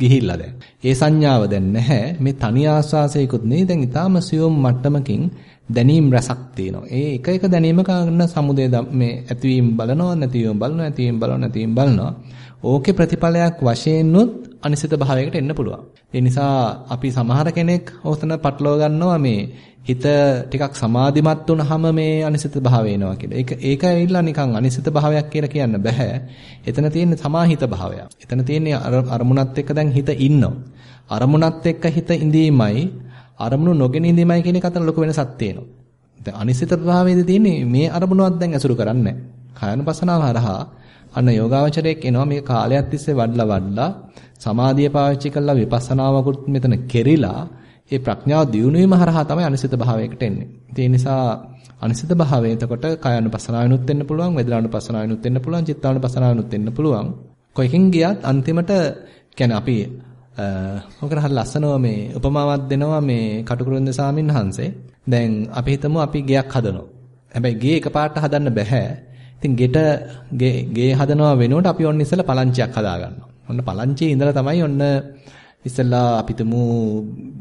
ගිහිල්ලා දැන්. ඒ සංඥාව දැන් නැහැ. මේ තනි ආස්වාසයකුත් නෙයි දැන් ඊටාම සියුම් මට්ටමකින් දැනීම් රසක් තියෙනවා. ඒ එක එක දැනීමක ගන්න සමුදේ මේ ඇතිවීම බලනවා නැතිවීම බලනවා නැතිවීම බලනවා නැතිවීම බලනවා. ඕකේ ප්‍රතිඵලයක් වශයෙන්ුත් අනිසිත භාවයකට එන්න පුළුවන්. ඒ නිසා අපි සමහර කෙනෙක් ඔතන පටලව ගන්නවා මේ හිත ටිකක් සමාධිමත් වුනහම මේ අනිසිත භාවය එනවා කියලා. ඒක ඒක ඇවිල්ලා නිකන් අනිසිත භාවයක් කියලා කියන්න බෑ. එතන තියෙන්නේ සමාහිත භාවයක්. එතන තියෙන්නේ අරමුණත් එක්ක දැන් හිත ඉන්නවා. අරමුණත් එක්ක හිත ඉඳීමයි අරමුණු නොගෙන ඉඳීමයි කියන එක අතර ලොකු වෙනසක් තියෙනවා. දැන් අනිසිත භාවයේදී තියෙන්නේ මේ අරමුණවත් දැන් ඇසුරු කරන්නේ නැහැ. කායනුපසනාව හරහා අන්න යෝගාවචරයක් එනවා මේ කාලයක් තිස්සේ වඩලා වඩලා සමාධිය පාවිච්චි කරලා විපස්සනාවකුත් මෙතන කෙරිලා ඒ ප්‍රඥාව දියුණු වීම හරහා තමයි අනිසිත භාවයකට එන්නේ. ඒ නිසා අනිසිත භාවය එතකොට කායानुපස්සනාවෙනුත් වෙන්න පුළුවන්, වේදනානුපස්සනාවෙනුත් වෙන්න පුළුවන්, චිත්තානුපස්සනාවෙනුත් වෙන්න පුළුවන්. කොයිකින් ගියත් අන්තිමට කියන්නේ අපි මොකද හරි ලස්සනව මේ උපමාවක් දෙනවා මේ කටුකුරුන්ද සාමින් වහන්සේ. දැන් අපි හිතමු අපි ගෙයක් හදනවා. හැබැයි ගේ එකපාරට හදන්න බෑ. ඉතින් ගෙට ගේ හදනවා වෙනුවට අපි ඔන්න ඉස්සෙල්ලා පලංචියක් හදා ගන්නවා. ඔන්න පලංචියේ ඉඳලා තමයි ඔන්න ඉස්සෙල්ලා අපිටම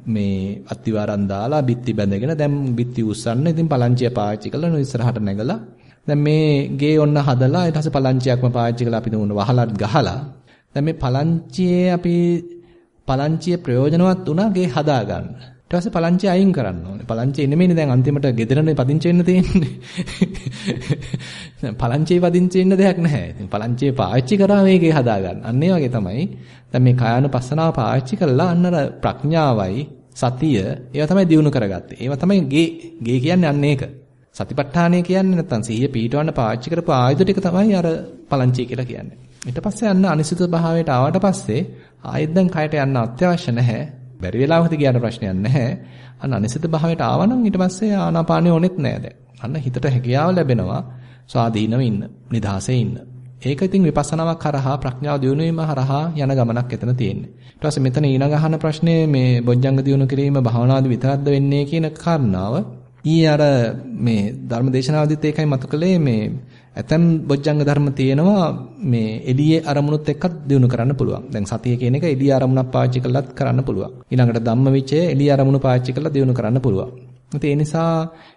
මේ අත්තිවාරම් දාලා බිත්ති බැඳගෙන දැන් බිත්ති උස්සන්න ඉතින් පලංචිය පාවිච්චි කරලා ඉස්සරහට නැගලා දැන් මේ ගේ ඔන්න හදලා ඊට පස්සේ පලංචියක්ම පාවිච්චි කරලා අපි දුන්න වහලත් ගහලා දැන් මේ පලංචියේ අපි පලංචිය ප්‍රයෝජනවත් වුණා ගේ හදා ගන්න. ඊට පස්සේ පලංචිය අයින් කරන්න ඕනේ. පලංචිය නෙමෙයිනේ දැන් අන්තිමට ගෙදරනේ පදිංචි වෙන්න තියෙන්නේ. දැන් පලංචියේ පදිංචි වෙන්න දෙයක් නැහැ. ඉතින් පලංචියේ පාවිච්චි කරා මේකේ හදා ගන්න. අන්න ඒ වගේ තමයි. දැන් මේ කායानुපස්සනාව පාවිච්චි කළා අන්නර ප්‍රඥාවයි සතිය ඒවා තමයි දිනු කරගත්තේ. ඒවා තමයි ගේ ගේ කියන්නේ අන්න ඒක. සතිපට්ඨානය කියන්නේ නැත්තම් සිහිය පීඨවන්න පාවිච්චි කරපු ආයුධ ටික තමයි අර පලංචිය කියලා කියන්නේ. ඊට පස්සේ අන්න අනිසිත භාවයට ආවට පස්සේ ආයෙත් දැන් කයට යන්න අත්‍යවශ්‍ය නැහැ. බැරි වෙලාවකදී ගියාට ප්‍රශ්නයක් නැහැ. අන්න අනිසිත භාවයට ආවනම් ඊට පස්සේ ආනාපානිය ඕනෙත් නැහැ දැන්. අන්න හිතට හැකියාව ලැබෙනවා ස්වාධීනව ඉන්න, නිදහසේ ඉන්න. ඒක ඉතින් විපස්සනාවක් කරහා ප්‍රඥාව දියුණු වීම හරහා යන ගමනක් එතන තියෙන්නේ. ඊට පස්සේ මෙතන ඊළඟ අහන ප්‍රශ්නේ මේ බොජ්ජංග දියුණු කිරීම භාවනාදී විතරක්ද වෙන්නේ කියන කාරණාව ඊ අර මේ ධර්මදේශනාවදිත් ඒකයි මතු කළේ මේ ඇතම් බොජ්ජංග ධර්ම තියෙනවා මේ එළියේ අරමුණුත් එක්කත් දිනු කරන්න පුළුවන්. දැන් සතිය කියන එක එළියේ අරමුණක් පාවිච්චි කරලත් කරන්න පුළුවන්. ඊළඟට ධම්මවිචය එළියේ අරමුණු පාවිච්චි කරලා දිනු කරන්න පුළුවන්. ඒ නිසා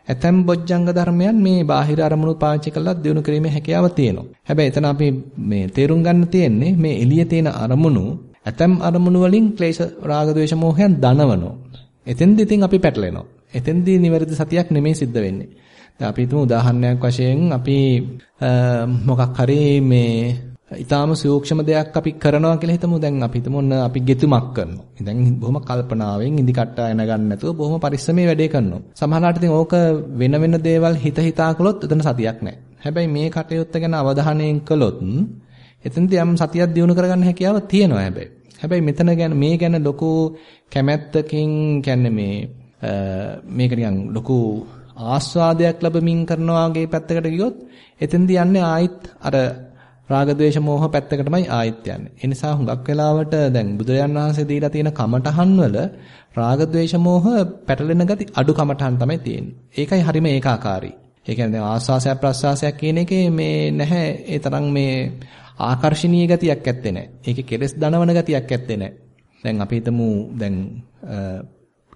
ඇතම් බොජ්ජංග ධර්මයන් මේ බාහිර අරමුණු පාවිච්චි කරලා දිනු කිරීමේ හැකියාව තියෙනවා. හැබැයි එතන අපි මේ තේරුම් ගන්න තියෙන්නේ මේ එළියේ තියෙන අරමුණු ඇතම් අරමුණු වලින් ක්ලේශ රාග ද්වේෂ මෝහයන් දනවනවා. එතෙන්ද ඉතින් අපි පැටලෙනවා. එතෙන්දී නිවැරදි සතියක් නෙමෙයි සිද්ධ වෙන්නේ. දැන් අපි හිතමු උදාහරණයක් වශයෙන් අපි මොකක් හරි මේ ඊටාම සූක්ෂම දෙයක් අපි කරනවා කියලා හිතමු. දැන් අපි හිතමු ඔන්න අපි ගෙතුමක් කරනවා. දැන් බොහොම කල්පනාවෙන් ඉදි කට්ටා එන ගන්න නැතුව බොහොම පරිස්සමෙන් වැඩේ කරනවා. සමහරවිට ඉතින් ඕක වෙන වෙන දේවල් හිත හිතා කළොත් එතන සතියක් නැහැ. හැබැයි මේ කටයුත්ත ගැන අවධානයෙන් කළොත් එතනදී යම් සතියක් දිනු කරගන්න හැකියාව තියෙනවා හැබැයි. හැබැයි මෙතන ගැන මේ ගැන ලොකු කැමැත්තකින් කියන්නේ මේ මේක නිකන් ලොකු ආස්වාදයක් ලැබමින් කරනවා වගේ පැත්තකට ගියොත් එතෙන්දී යන්නේ ආයිත් අර රාග ద్వේෂ මෝහ පැත්තකටමයි ආයිත් යන්නේ. ඒ නිසා හුඟක් වෙලාවට දැන් බුදුරජාන් වහන්සේ දීලා තියෙන කමඨහන් වල රාග ద్వේෂ මෝහ පැටලෙන ගති අඩු කමඨහන් තමයි තියෙන්නේ. ඒකයි හරීම ඒකාකාරී. ඒ කියන්නේ ආස්වාසයක් ප්‍රස්වාසයක් කියන එකේ මේ නැහැ ඒ තරම් මේ ආකර්ෂණීය ගතියක් ඇත්තේ නැහැ. ඒකේ කෙලස් දනවන ගතියක් ඇත්තේ නැහැ. දැන් අපි හිතමු දැන්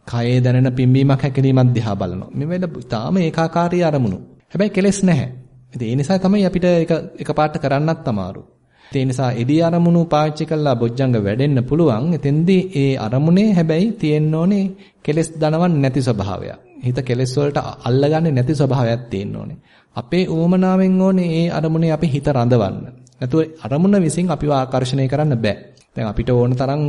කයේ දැනෙන පිම්බීමක් හැකිලීමක් දිහා බලනවා. මේ වෙල තාම ඒකාකාරී අරමුණු. හැබැයි කෙලස් නැහැ. ඉතින් ඒ නිසා තමයි අපිට එක එකපාරට කරන්නත් අමාරු. ඒ නිසා එදී අරමුණු පාවිච්චි කළා බොජ්ජංග වැඩෙන්න පුළුවන්. එතෙන්දී ඒ අරමුණේ හැබැයි තියෙන්න ඕනේ කෙලස් දනවන්න නැති ස්වභාවයක්. හිත කෙලස් වලට අල්ලගන්නේ නැති ස්වභාවයක් තියෙන්න ඕනේ. අපේ ඌමනාවෙන් ඕනේ ඒ අරමුණේ අපි හිත රඳවන්න. නැතුව අරමුණ විසින් අපිව ආකර්ෂණය කරන්න බෑ. දැන් අපිට ඕන තරම්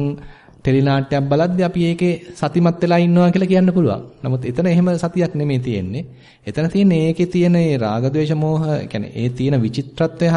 ටෙලි නාට්‍යයක් බලද්දී අපි ඒකේ සතිමත් වෙලා ඉන්නවා කියලා කියන්න පුළුවන්. නමුත් එතන එහෙම සතියක් නෙමෙයි තියෙන්නේ. එතන තියෙන්නේ ඒකේ තියෙන ඒ රාග ద్వේෂ මෝහ කියන්නේ ඒ තියෙන විචිත්‍රත්වය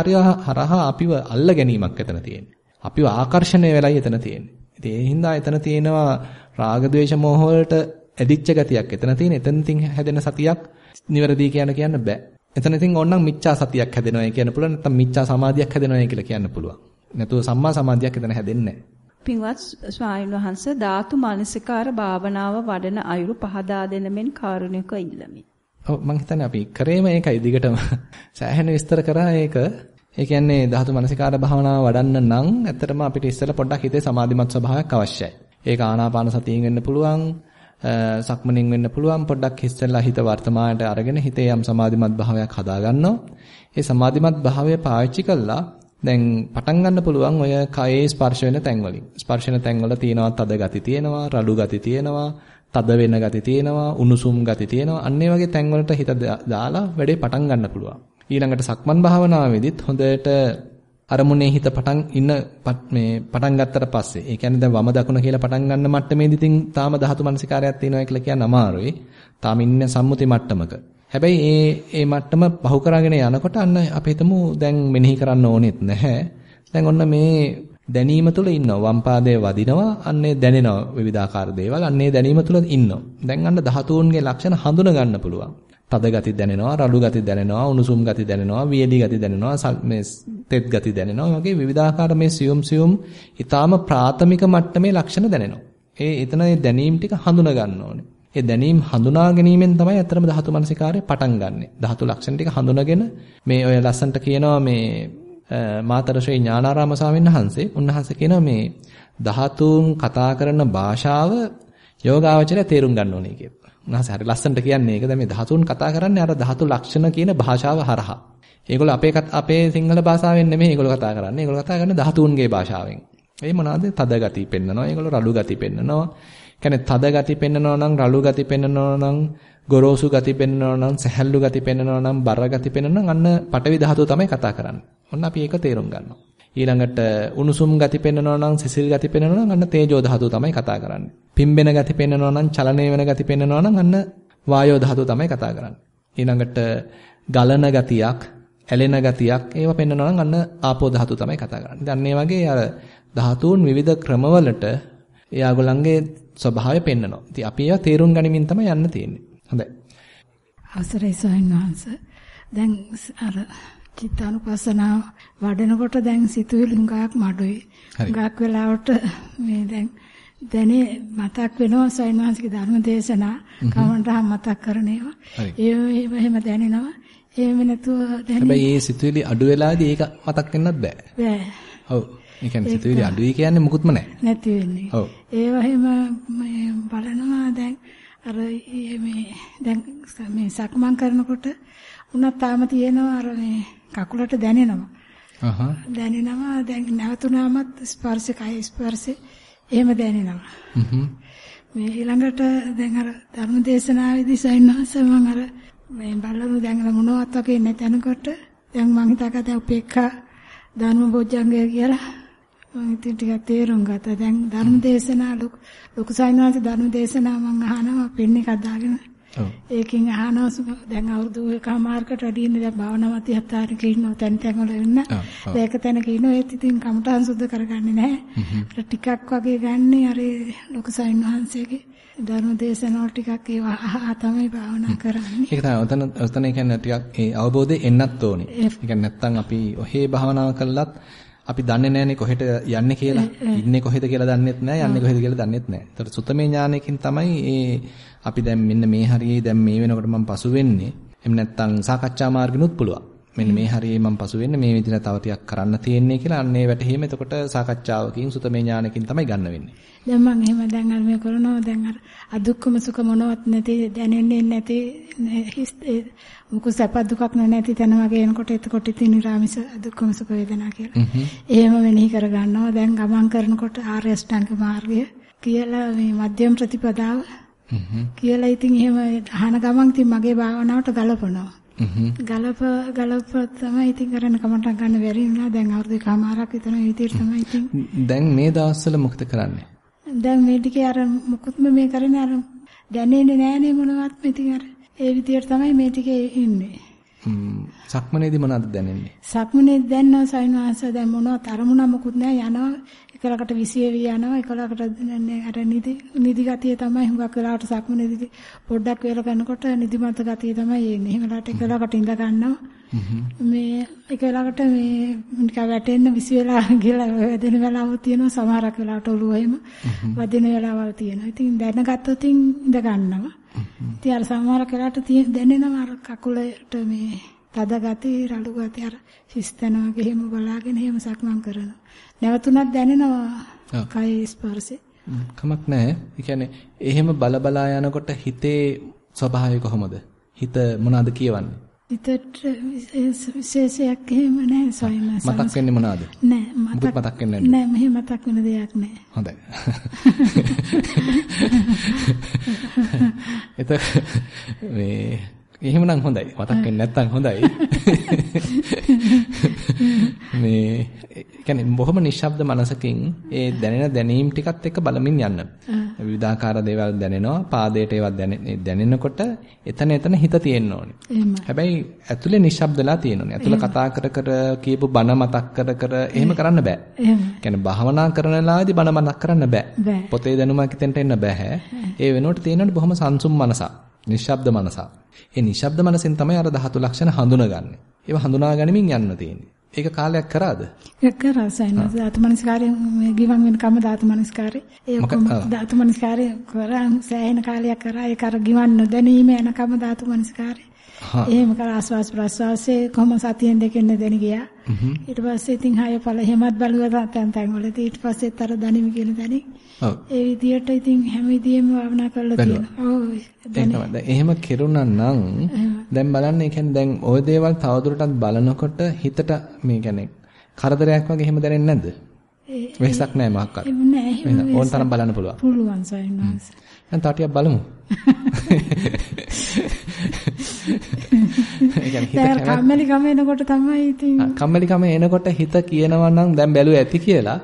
හරහා අපිව අල්ල ගැනීමක් එතන තියෙන්නේ. අපිව ආකර්ෂණය වෙලයි එතන තියෙන්නේ. ඉතින් ඒ හින්දා එතන තියෙනවා රාග ద్వේෂ මෝහ වලට ඇදිච්ච ගතියක් එතන තියෙන. එතන තින් හැදෙන සතියක් නිවැරදි කියන කියන්න බෑ. එතන ඉතින් ඕනනම් මිච්ඡා සතියක් හැදෙනවායි කියන්න පුළුවන්. නැත්නම් මිච්ඡා සමාධියක් හැදෙනවායි කියලා කියන්න පුළුවන්. නැතුව සම්මා සමාධියක් එතන හැදෙන්නේ නැහැ. පින්වත් ස්වාමීන් වහන්ස ධාතු මනසිකාර භාවනාව වඩන අයුරු පහදා දෙන මෙන් කාරුණික ඉල්ලමි. ඔව් මම හිතන්නේ අපි කරේම ඒකයි දිගටම සෑහෙන විස්තර කරා ඒක. ඒ කියන්නේ ධාතු මනසිකාර භාවනාව වඩන්න නම් ඇත්තටම අපිට ඉස්සෙල්ලා පොඩ්ඩක් හිතේ සමාධිමත් ස්වභාවයක් අවශ්‍යයි. ඒක ආනාපාන සතියෙන් වෙන්න පුළුවන්, සක්මනින් වෙන්න පුළුවන්. පොඩ්ඩක් ඉස්සෙල්ලා හිත වර්තමානයට අරගෙන හිතේ යම් සමාධිමත් භාවයක් හදාගන්නවා. ඒ සමාධිමත් භාවය පාවිච්චි කළා දැන් පටන් ගන්න පුළුවන් ඔය කයේ ස්පර්ශ වෙන තැන් වලින්. ස්පර්ශ වෙන තැන් වල තියෙනවා තද ගති තියෙනවා, රළු ගති තියෙනවා, තද වෙන ගති තියෙනවා, උණුසුම් ගති තියෙනවා. අන්න වගේ තැන් වලට හිත දාලා වැඩේ පටන් ගන්න පුළුවන්. ඊළඟට සක්මන් භාවනාවේදීත් හොඳට අරමුණේ හිත පටන් ඉන්න මේ පටන් ගත්තට පස්සේ ඒ කියන්නේ දැන් වම දකුණ කියලා පටන් ගන්න මට්ටමේදී තින් තාම ධාතු මනසිකාරයක් තියෙනවා කියලා කියන්න අමාරුයි. තාම ඉන්නේ සම්මුති මට්ටමක. හැබැයි ඒ ඒ මට්ටම පහු කරගෙන යනකොට අන්න අපි හිතමු දැන් මෙනෙහි කරන්න ඕනෙත් නැහැ. දැන් ඔන්න මේ දැනීම තුල ඉන්නවා. වම් පාදයේ වදිනවා. අන්නේ දැනෙනවා විවිධාකාර දේවල්. අන්නේ දැනීම තුල ඉන්නවා. දැන් අන්න ධාතුන්ගේ ලක්ෂණ හඳුන ගන්න පුළුවන්. තද ගති දැනෙනවා, රළු ගති දැනෙනවා, උණුසුම් ගති දැනෙනවා, වියලි ගති දැනෙනවා, මේ තෙත් ගති දැනෙනවා. වගේ විවිධාකාර මේ සියුම් සියුම් ඊටාම ප්‍රාථමික මට්ටමේ ලක්ෂණ දැනෙනවා. ඒ එතන දැනීම් ටික හඳුන ගන්න ඕනේ. ඒ දැනීම් හඳුනා ගැනීමෙන් තමයි අතරම ධාතු මනසිකාරය පටන් ගන්නෙ. ධාතු ලක්ෂණ ටික හඳුනගෙන මේ ඔය ලස්සන්ට කියනවා මේ මාතර ශ්‍රී ඥානාරාම ස්වාමීන් වහන්සේ උන්වහන්සේ කියනවා මේ ධාතුන් කතා කරන භාෂාව යෝගාවචරය තේරුම් ගන්න ඕනේ කියලා. උන්වහන්සේ හරි ලස්සන්ට කියන්නේ ඒක. දැන් මේ ධාතුන් කතා කරන්නේ අර ධාතු ලක්ෂණ කියන භාෂාව හරහා. ඒගොල්ලෝ අපේ අපේ සිංහල භාෂාවෙන් නෙමෙයි ඒගොල්ලෝ කතා කරන්නේ. ඒගොල්ලෝ කතා කරන්නේ ධාතුන්ගේ භාෂාවෙන්. ඒ මොනවාද? තද ගති පෙන්නනවා. ඒගොල්ලෝ රළු ගති පෙන්නනවා. කියන්නේ තද ගති පෙන්නනවා නම් රළු ගති පෙන්නනවා නම් ගොරෝසු ගති පෙන්නනවා නම් සැහැල්ලු ගති පෙන්නනවා නම් බර ගති පෙන්නනවා නම් අන්න පටවි ධාතුව තමයි කතා කරන්නේ. ඔන්න අපි ඒක තේරුම් ගන්නවා. ඊළඟට උණුසුම් ගති පෙන්නනවා නම් සිසිල් ගති පෙන්නනවා නම් අන්න තේජෝ ධාතුව තමයි කතා කරන්නේ. පිම්බෙන ගති පෙන්නනවා නම් චලනය වෙන ගති පෙන්නනවා නම් අන්න වායෝ ධාතුව තමයි කතා කරන්නේ. ඊළඟට ගලන ගතියක්, ඇලෙන ගතියක් ඒවා පෙන්නනවා නම් අන්න ආපෝ ධාතුව තමයි කතා කරන්නේ. ඉතින් අන්න ඒ වගේ අර ධාතුන් විවිධ ක්‍රමවලට එයාගොල්ලන්ගේ ස්වභාවය පෙන්නනවා. ඉතින් අපි ඒවා තේරුම් ගනිමින් තමයි යන්න තියෙන්නේ. හොඳයි. අවසරයි සයන්වංශ. දැන් අර චිත්තානුපස්සනාව වඩනකොට දැන් සිතුවිලි හුඟක් මඩුයි. හුඟක් වෙලාවට මේ දැන් දැනේ මතක් වෙනවා සයන්වංශික ධර්ම දේශනා කවන්ටහම් මතක් කරන ඒවා. ඒ එහෙම දැනෙනවා. එහෙම නැතුව දැනෙන්නේ. හැබැයි මේ සිතුවිලි අඩු වෙලාදී ඒක මතක් වෙන්නත් බෑ. බෑ. ඔව්. ඒ කියන්නේ සිතුවිලි අඩුයි කියන්නේ මුකුත්ම නැහැ. නැති වෙන්නේ. ඔව්. ඒ වගේම මේ බලනවා දැන් අර මේ දැන් මේ සක්මන් කරනකොට උනත් තාම තියෙනවා අර මේ කකුලට දැනෙනවා. අහහ. දැනෙනවා දැන් නැවතුනාමත් ස්පර්ශ කය ස්පර්ශ එහෙම දැනෙනවා. හ්ම්. මේ ඊළඟට දැන් අර ධර්මදේශනාවේදී සයින්වහන්ස මම අර මේ බලමු දැන් මොනවත් වගේ නැතනකොට දැන් මං හිතාගත්තා උපේක්ඛා ධර්ම බොජ්ජංගය කියලා මම ඉතින් ටිකක් තේරුම් ගත්තා. දැන් ධර්ම දේශනා ලොකු සයින්වාස ධර්ම දේශනා මම අහනවා පින් එකක් දාගෙන ඒකෙන් අහනවා දැන් අවුරුදු එකමාරකට වැඩි ඉන්නේ දැන් භාවනා මත හතරක ඉන්නවා තැන් තැන් වල ඉන්න. ඒක තැනක ඉන්නවා ඒත් ඉතින් කමටහන් සුද්ධ කරගන්නේ නැහැ. ටිකක් වගේ ගන්න අර ලොකු සයින් වහන්සේගේ ධර්ම දේශනාව ටිකක් ඒවා තමයි භාවනා කරන්නේ. ඒක තමයි ඔතන ඔතන කියන්නේ ටිකක් ඒ අවබෝධය එන්නත් ඕනේ. ඒ කියන්නේ නැත්තම් අපි ඔහේ භාවනාව කළත් අපි දන්නේ නැහනේ කොහෙට යන්නේ කියලා. ඉන්නේ කොහෙද කියලා දන්නෙත් නැහැ, යන්නේ කොහෙද කියලා දන්නෙත් නැහැ. ඒතර සුතමේ ඥානයකින් තමයි ඒ අපි දැන් මෙන්න මේ හරියේ දැන් මේ වෙනකොට මම පසු වෙන්නේ. එහෙම නැත්තම් සාකච්ඡා මාර්ගිනුත් පුළුවන්. මෙන්න මේ හරියේ මම පසු වෙන්නේ මේ විදිහට තව ටිකක් කරන්න තියෙන්නේ කියලා අන්නේ වැටහීම එතකොට සාකච්ඡාවකින් සුතමේ ඥානකින් තමයි ගන්න වෙන්නේ. දැන් මම එහෙම දැන් අර මේ කරනවා දැන් අර අදුක්කම සුඛ මොනවත් නැති දැනෙන්නේ නැති මොකද සැප දුකක් නැති තැන වගේ එනකොට එතකොට ඉතින් නිරාමිස අදුක්කම සුඛ වේදනා කියලා. එහෙම වෙනෙහි කර ගන්නවා දැන් ගමන් කරනකොට ආර්ය අෂ්ටාංග මාර්ගය කියලා මේ මධ්‍යම ප්‍රතිපදාව කියලා ඉතින් එහෙම අහන ගමන් ඉතින් මගේ භාවනාවට ගලපනවා. ගලප ගලප තමයි ඉතින් කරන්න කමටක් ගන්න බැරි වුණා. දැන් අවුරුදු එකමාරක් විතර මේ විදිහට තමයි ඉතින්. දැන් මේ දවස්වල මොකද කරන්නේ? දැන් මේ ටිකේ අර මොකුත්ම මේ කරන්නේ අර දැනෙන්නේ නෑනේ මොනවත් ඉතින් අර ඒ විදිහට තමයි මේ ටිකේ ඉන්නේ. සක්මනේදී මොනවද දැනෙන්නේ? සක්මනේ දැනනවා සයින්වාස දැන් මොනවත් අරමුණ මොකුත් නෑ යනවා එකලකට විසියවි යනවා එකලකට අර නිදි නිදි ගතිය තමයි හුඟක් වෙලාවට සක්මනේදී පොඩ්ඩක් වේල කරනකොට නිදිමත ගතිය තමයි එන්නේ. එහෙම වෙලාවට එකලකට ඉඳ ගන්නවා. මේ එකලකට මේ නිකන් වැටෙන්න විසි වෙලා ගිහලා වැදෙන වෙලාවක් තියෙනවා සමහරක් වෙලාවට ඔළුව එහෙම වදින වෙලාවල් තියෙනවා. ඉතින් දැනගත්තොත් ඉඳ ගන්නවා. ඉතින් අර සමහරක් වෙලාවට දැනෙනවා අර කකුලට මේ තද ගතිය රළු ගතිය අර හිස්තනවා වගේ එහෙම බලාගෙන එහෙම සක්මන් කරනවා. නැවතුණත් දැනෙනවා කය ස්පර්ශේ. කමක් නැහැ. ඒ කියන්නේ එහෙම බල බලා යනකොට හිතේ ස්වභාවය කොහොමද? හිත මොනවද කියවන්නේ? හිතට විශේෂයක් එහෙම නැහැ සොයන මතක් වෙන්නේ මොනවද? නෑ මතක් මතක් වෙන්නේ නැහැ. නෑ මෙහෙම මතක් වෙන දෙයක් නෑ. හොඳයි. එතකොට මේ එහෙමනම් හොඳයි. මතක් වෙන්නේ නැත්නම් හොඳයි. මේ කියන්නේ බොහොම නිශ්ශබ්ද මනසකින් ඒ දැනෙන දැනීම් ටිකත් එක්ක බලමින් යන්න. විවිධාකාර දේවල් දැනෙනවා. පාදයට ඒවා දැනෙනකොට එතන එතන හිත තියෙන්න ඕනේ. හැබැයි ඇතුලේ නිශ්ශබ්දලා තියෙන්න ඕනේ. ඇතුල කතා කර කර කියපු බණ මතක් කර කර එහෙම කරන්න බෑ. කියන්නේ භාවනා කරන ලාදී බණ මතක් කරන්න බෑ. පොතේ දැනුමක් හිතෙන්ට එන්න බෑ. ඒ වෙනුවට තියෙනවනේ බොහොම සංසුම් මනසක්. නිශ්ශබ්ද මනසක්. ඒ නිශ්ශබ්ද මනසෙන් තමයි අර ධාතු ලක්ෂණ හඳුනගන්නේ. ඒවා හඳුනා ගනිමින් යන්න තියෙන්නේ. ඒක කාලයක් කරාද? ඒක කරා සයින්ස් ධාතු මනස්කාරය ගිවන් වෙන කම ධාතු මනස්කාරය. ඒ ඔක්කොම ධාතු මනස්කාරය කරා සෑහෙන කාලයක් කරා ඒක අර ගිවන් නොදැනීම යන කම ධාතු මනස්කාරය. එහෙම කරා ආස්වාස් ප්‍රස්වාසයේ කොහොම සතියෙන් දෙකෙන් දෙන ගියා. ඊට පස්සේ ඉතින් හය පළ එහෙමත් බලුවා තැන් තැන් වලදී ඊට පස්සෙත් අර දනිම කියන ඔව් ඒ විදියට ඉතින් හැම විදියෙම භාවනා කරලා තියෙනවා. ඔව් එහෙම කෙරුණා නම් දැන් බලන්න ඒ කියන්නේ දැන් ওই දේවල් තවදුරටත් බලනකොට හිතට මේ කියන්නේ කරදරයක් වගේ එහෙම දැනෙන්නේ නැද්ද? වෙහසක් නැහැ මොකක්වත්. නෑ. ඕන තරම් බලන්න පුළුවන්. පුළුවන් සයින්ස්. දැන් තව ටිකක් බලමු. ඒ කම්මැලි කම එනකොට තමයි ඉතින් කම්මැලි කම එනකොට හිත කියනවා නම් දැන් බැලුව ඇති කියලා.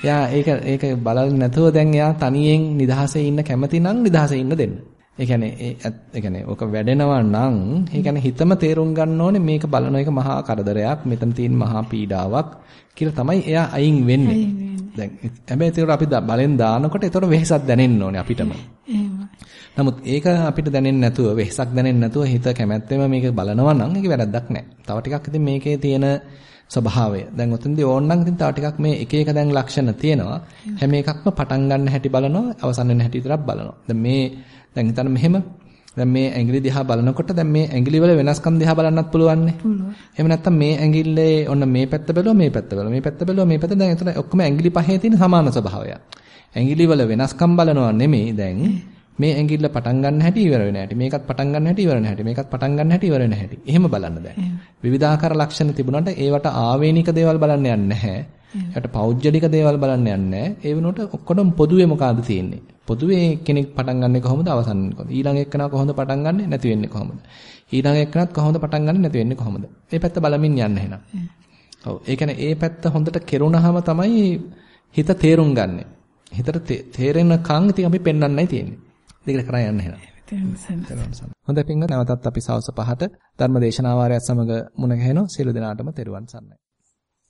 එයා ඒක ඒක බලන්නේ නැතුව දැන් එයා තනියෙන් නිදහසේ ඉන්න කැමති නම් නිදහසේ ඉන්න දෙන්න. ඒ කියන්නේ ඒ කියන්නේ ඔක වැඩෙනවා නම් ඒ කියන්නේ හිතම තේරුම් ගන්න ඕනේ මේක බලන එක මහා කරදරයක් මෙතන තියෙන මහා පීඩාවක් කියලා තමයි එයා අයින් වෙන්නේ. දැන් හැබැයි ඒකට අපි බලෙන් දානකොට ඒතර වෙහසක් දැනෙන්න ඕනේ අපිටම. නමුත් ඒක අපිට දැනෙන්නේ නැතුව වෙහසක් දැනෙන්නේ නැතුව හිත කැමැත්තෙම මේක බලනවා නම් ඒක වැරද්දක් නෑ. තව ටිකක් ඉතින් මේකේ තියෙන ස්වභාවය. දැන් ඔතනදී ඕනනම් ඉතින් තව ටිකක් මේ එක එක දැන් ලක්ෂණ තියෙනවා. හැම එකක්ම පටන් ගන්න හැටි බලනවා, අවසන් වෙන හැටි විතරක් බලනවා. දැන් මේ දැන් හිතන්න මෙහෙම දැන් මේ ඇඟිලි දිහා බලනකොට දැන් මේ ඇඟිලි වල වෙනස්කම් දිහා බලන්නත් පුළුවන් නේ. එහෙම නැත්නම් මේ ඇඟිල්ලේ ඔන්න මේ පැත්ත බැලුවා මේ පැත්ත බැලුවා මේ පැත්ත බැලුවා මේ පැත්ත දැන් එතන ඔක්කොම ඇඟිලි පහේ තියෙන සමාන ස්වභාවයක්. ඇඟිලි වල වෙනස්කම් බලනවා නෙමෙයි දැන් මේ ඇඟිල්ල පටන් ගන්න හැටි ඉවර වෙන හැටි මේකත් පටන් ගන්න හැටි ඉවර වෙන හැටි මේකත් පටන් ගන්න හැටි ඉවර වෙන හැටි. එහෙම බලන්න දැන්. විවිධාකාර ලක්ෂණ තිබුණාට ඒවට ආවේනික දේවල් බලන්න යන්නේ නැහැ. ඒකට පෞද්ගලික දේවල් බලන්න යන්නේ නැහැ. ඒ වෙනුවට ඔක්කොම පොදුවේ මොකද්ද තියෙන්නේ? පොදුවේ කෙනෙක් පටන් ගන්නෙ කොහොමද අවසන් වෙන්නේ කොහොමද? ඊළඟ එක්කෙනා කොහොමද පටන් ගන්නෙ නැති වෙන්නේ කොහොමද? ඊළඟ එක්කෙනාත් කොහොමද පටන් ගන්නෙ නැති වෙන්නේ කොහොමද? මේ පැත්ත බලමින් යන්න එහෙනම්. ඔව්. ඒ කියන්නේ ඒ පැත්ත හොඳට කෙරුණාම තමයි හිත තේරුම් ගන්නෙ. හිතට තේරෙනකන් ඉතින් අපි පෙන්වන්නයි තියෙන්නේ. දෙකට කරා යන්න එහෙනම්. හොඳයි පින්වත් නැවතත් අපි සවස් 5ට ධර්ම දේශනා වාරයත් සමග මුණ ගැහෙනවා. සියලු දෙනාටම තෙරුවන් සරණයි.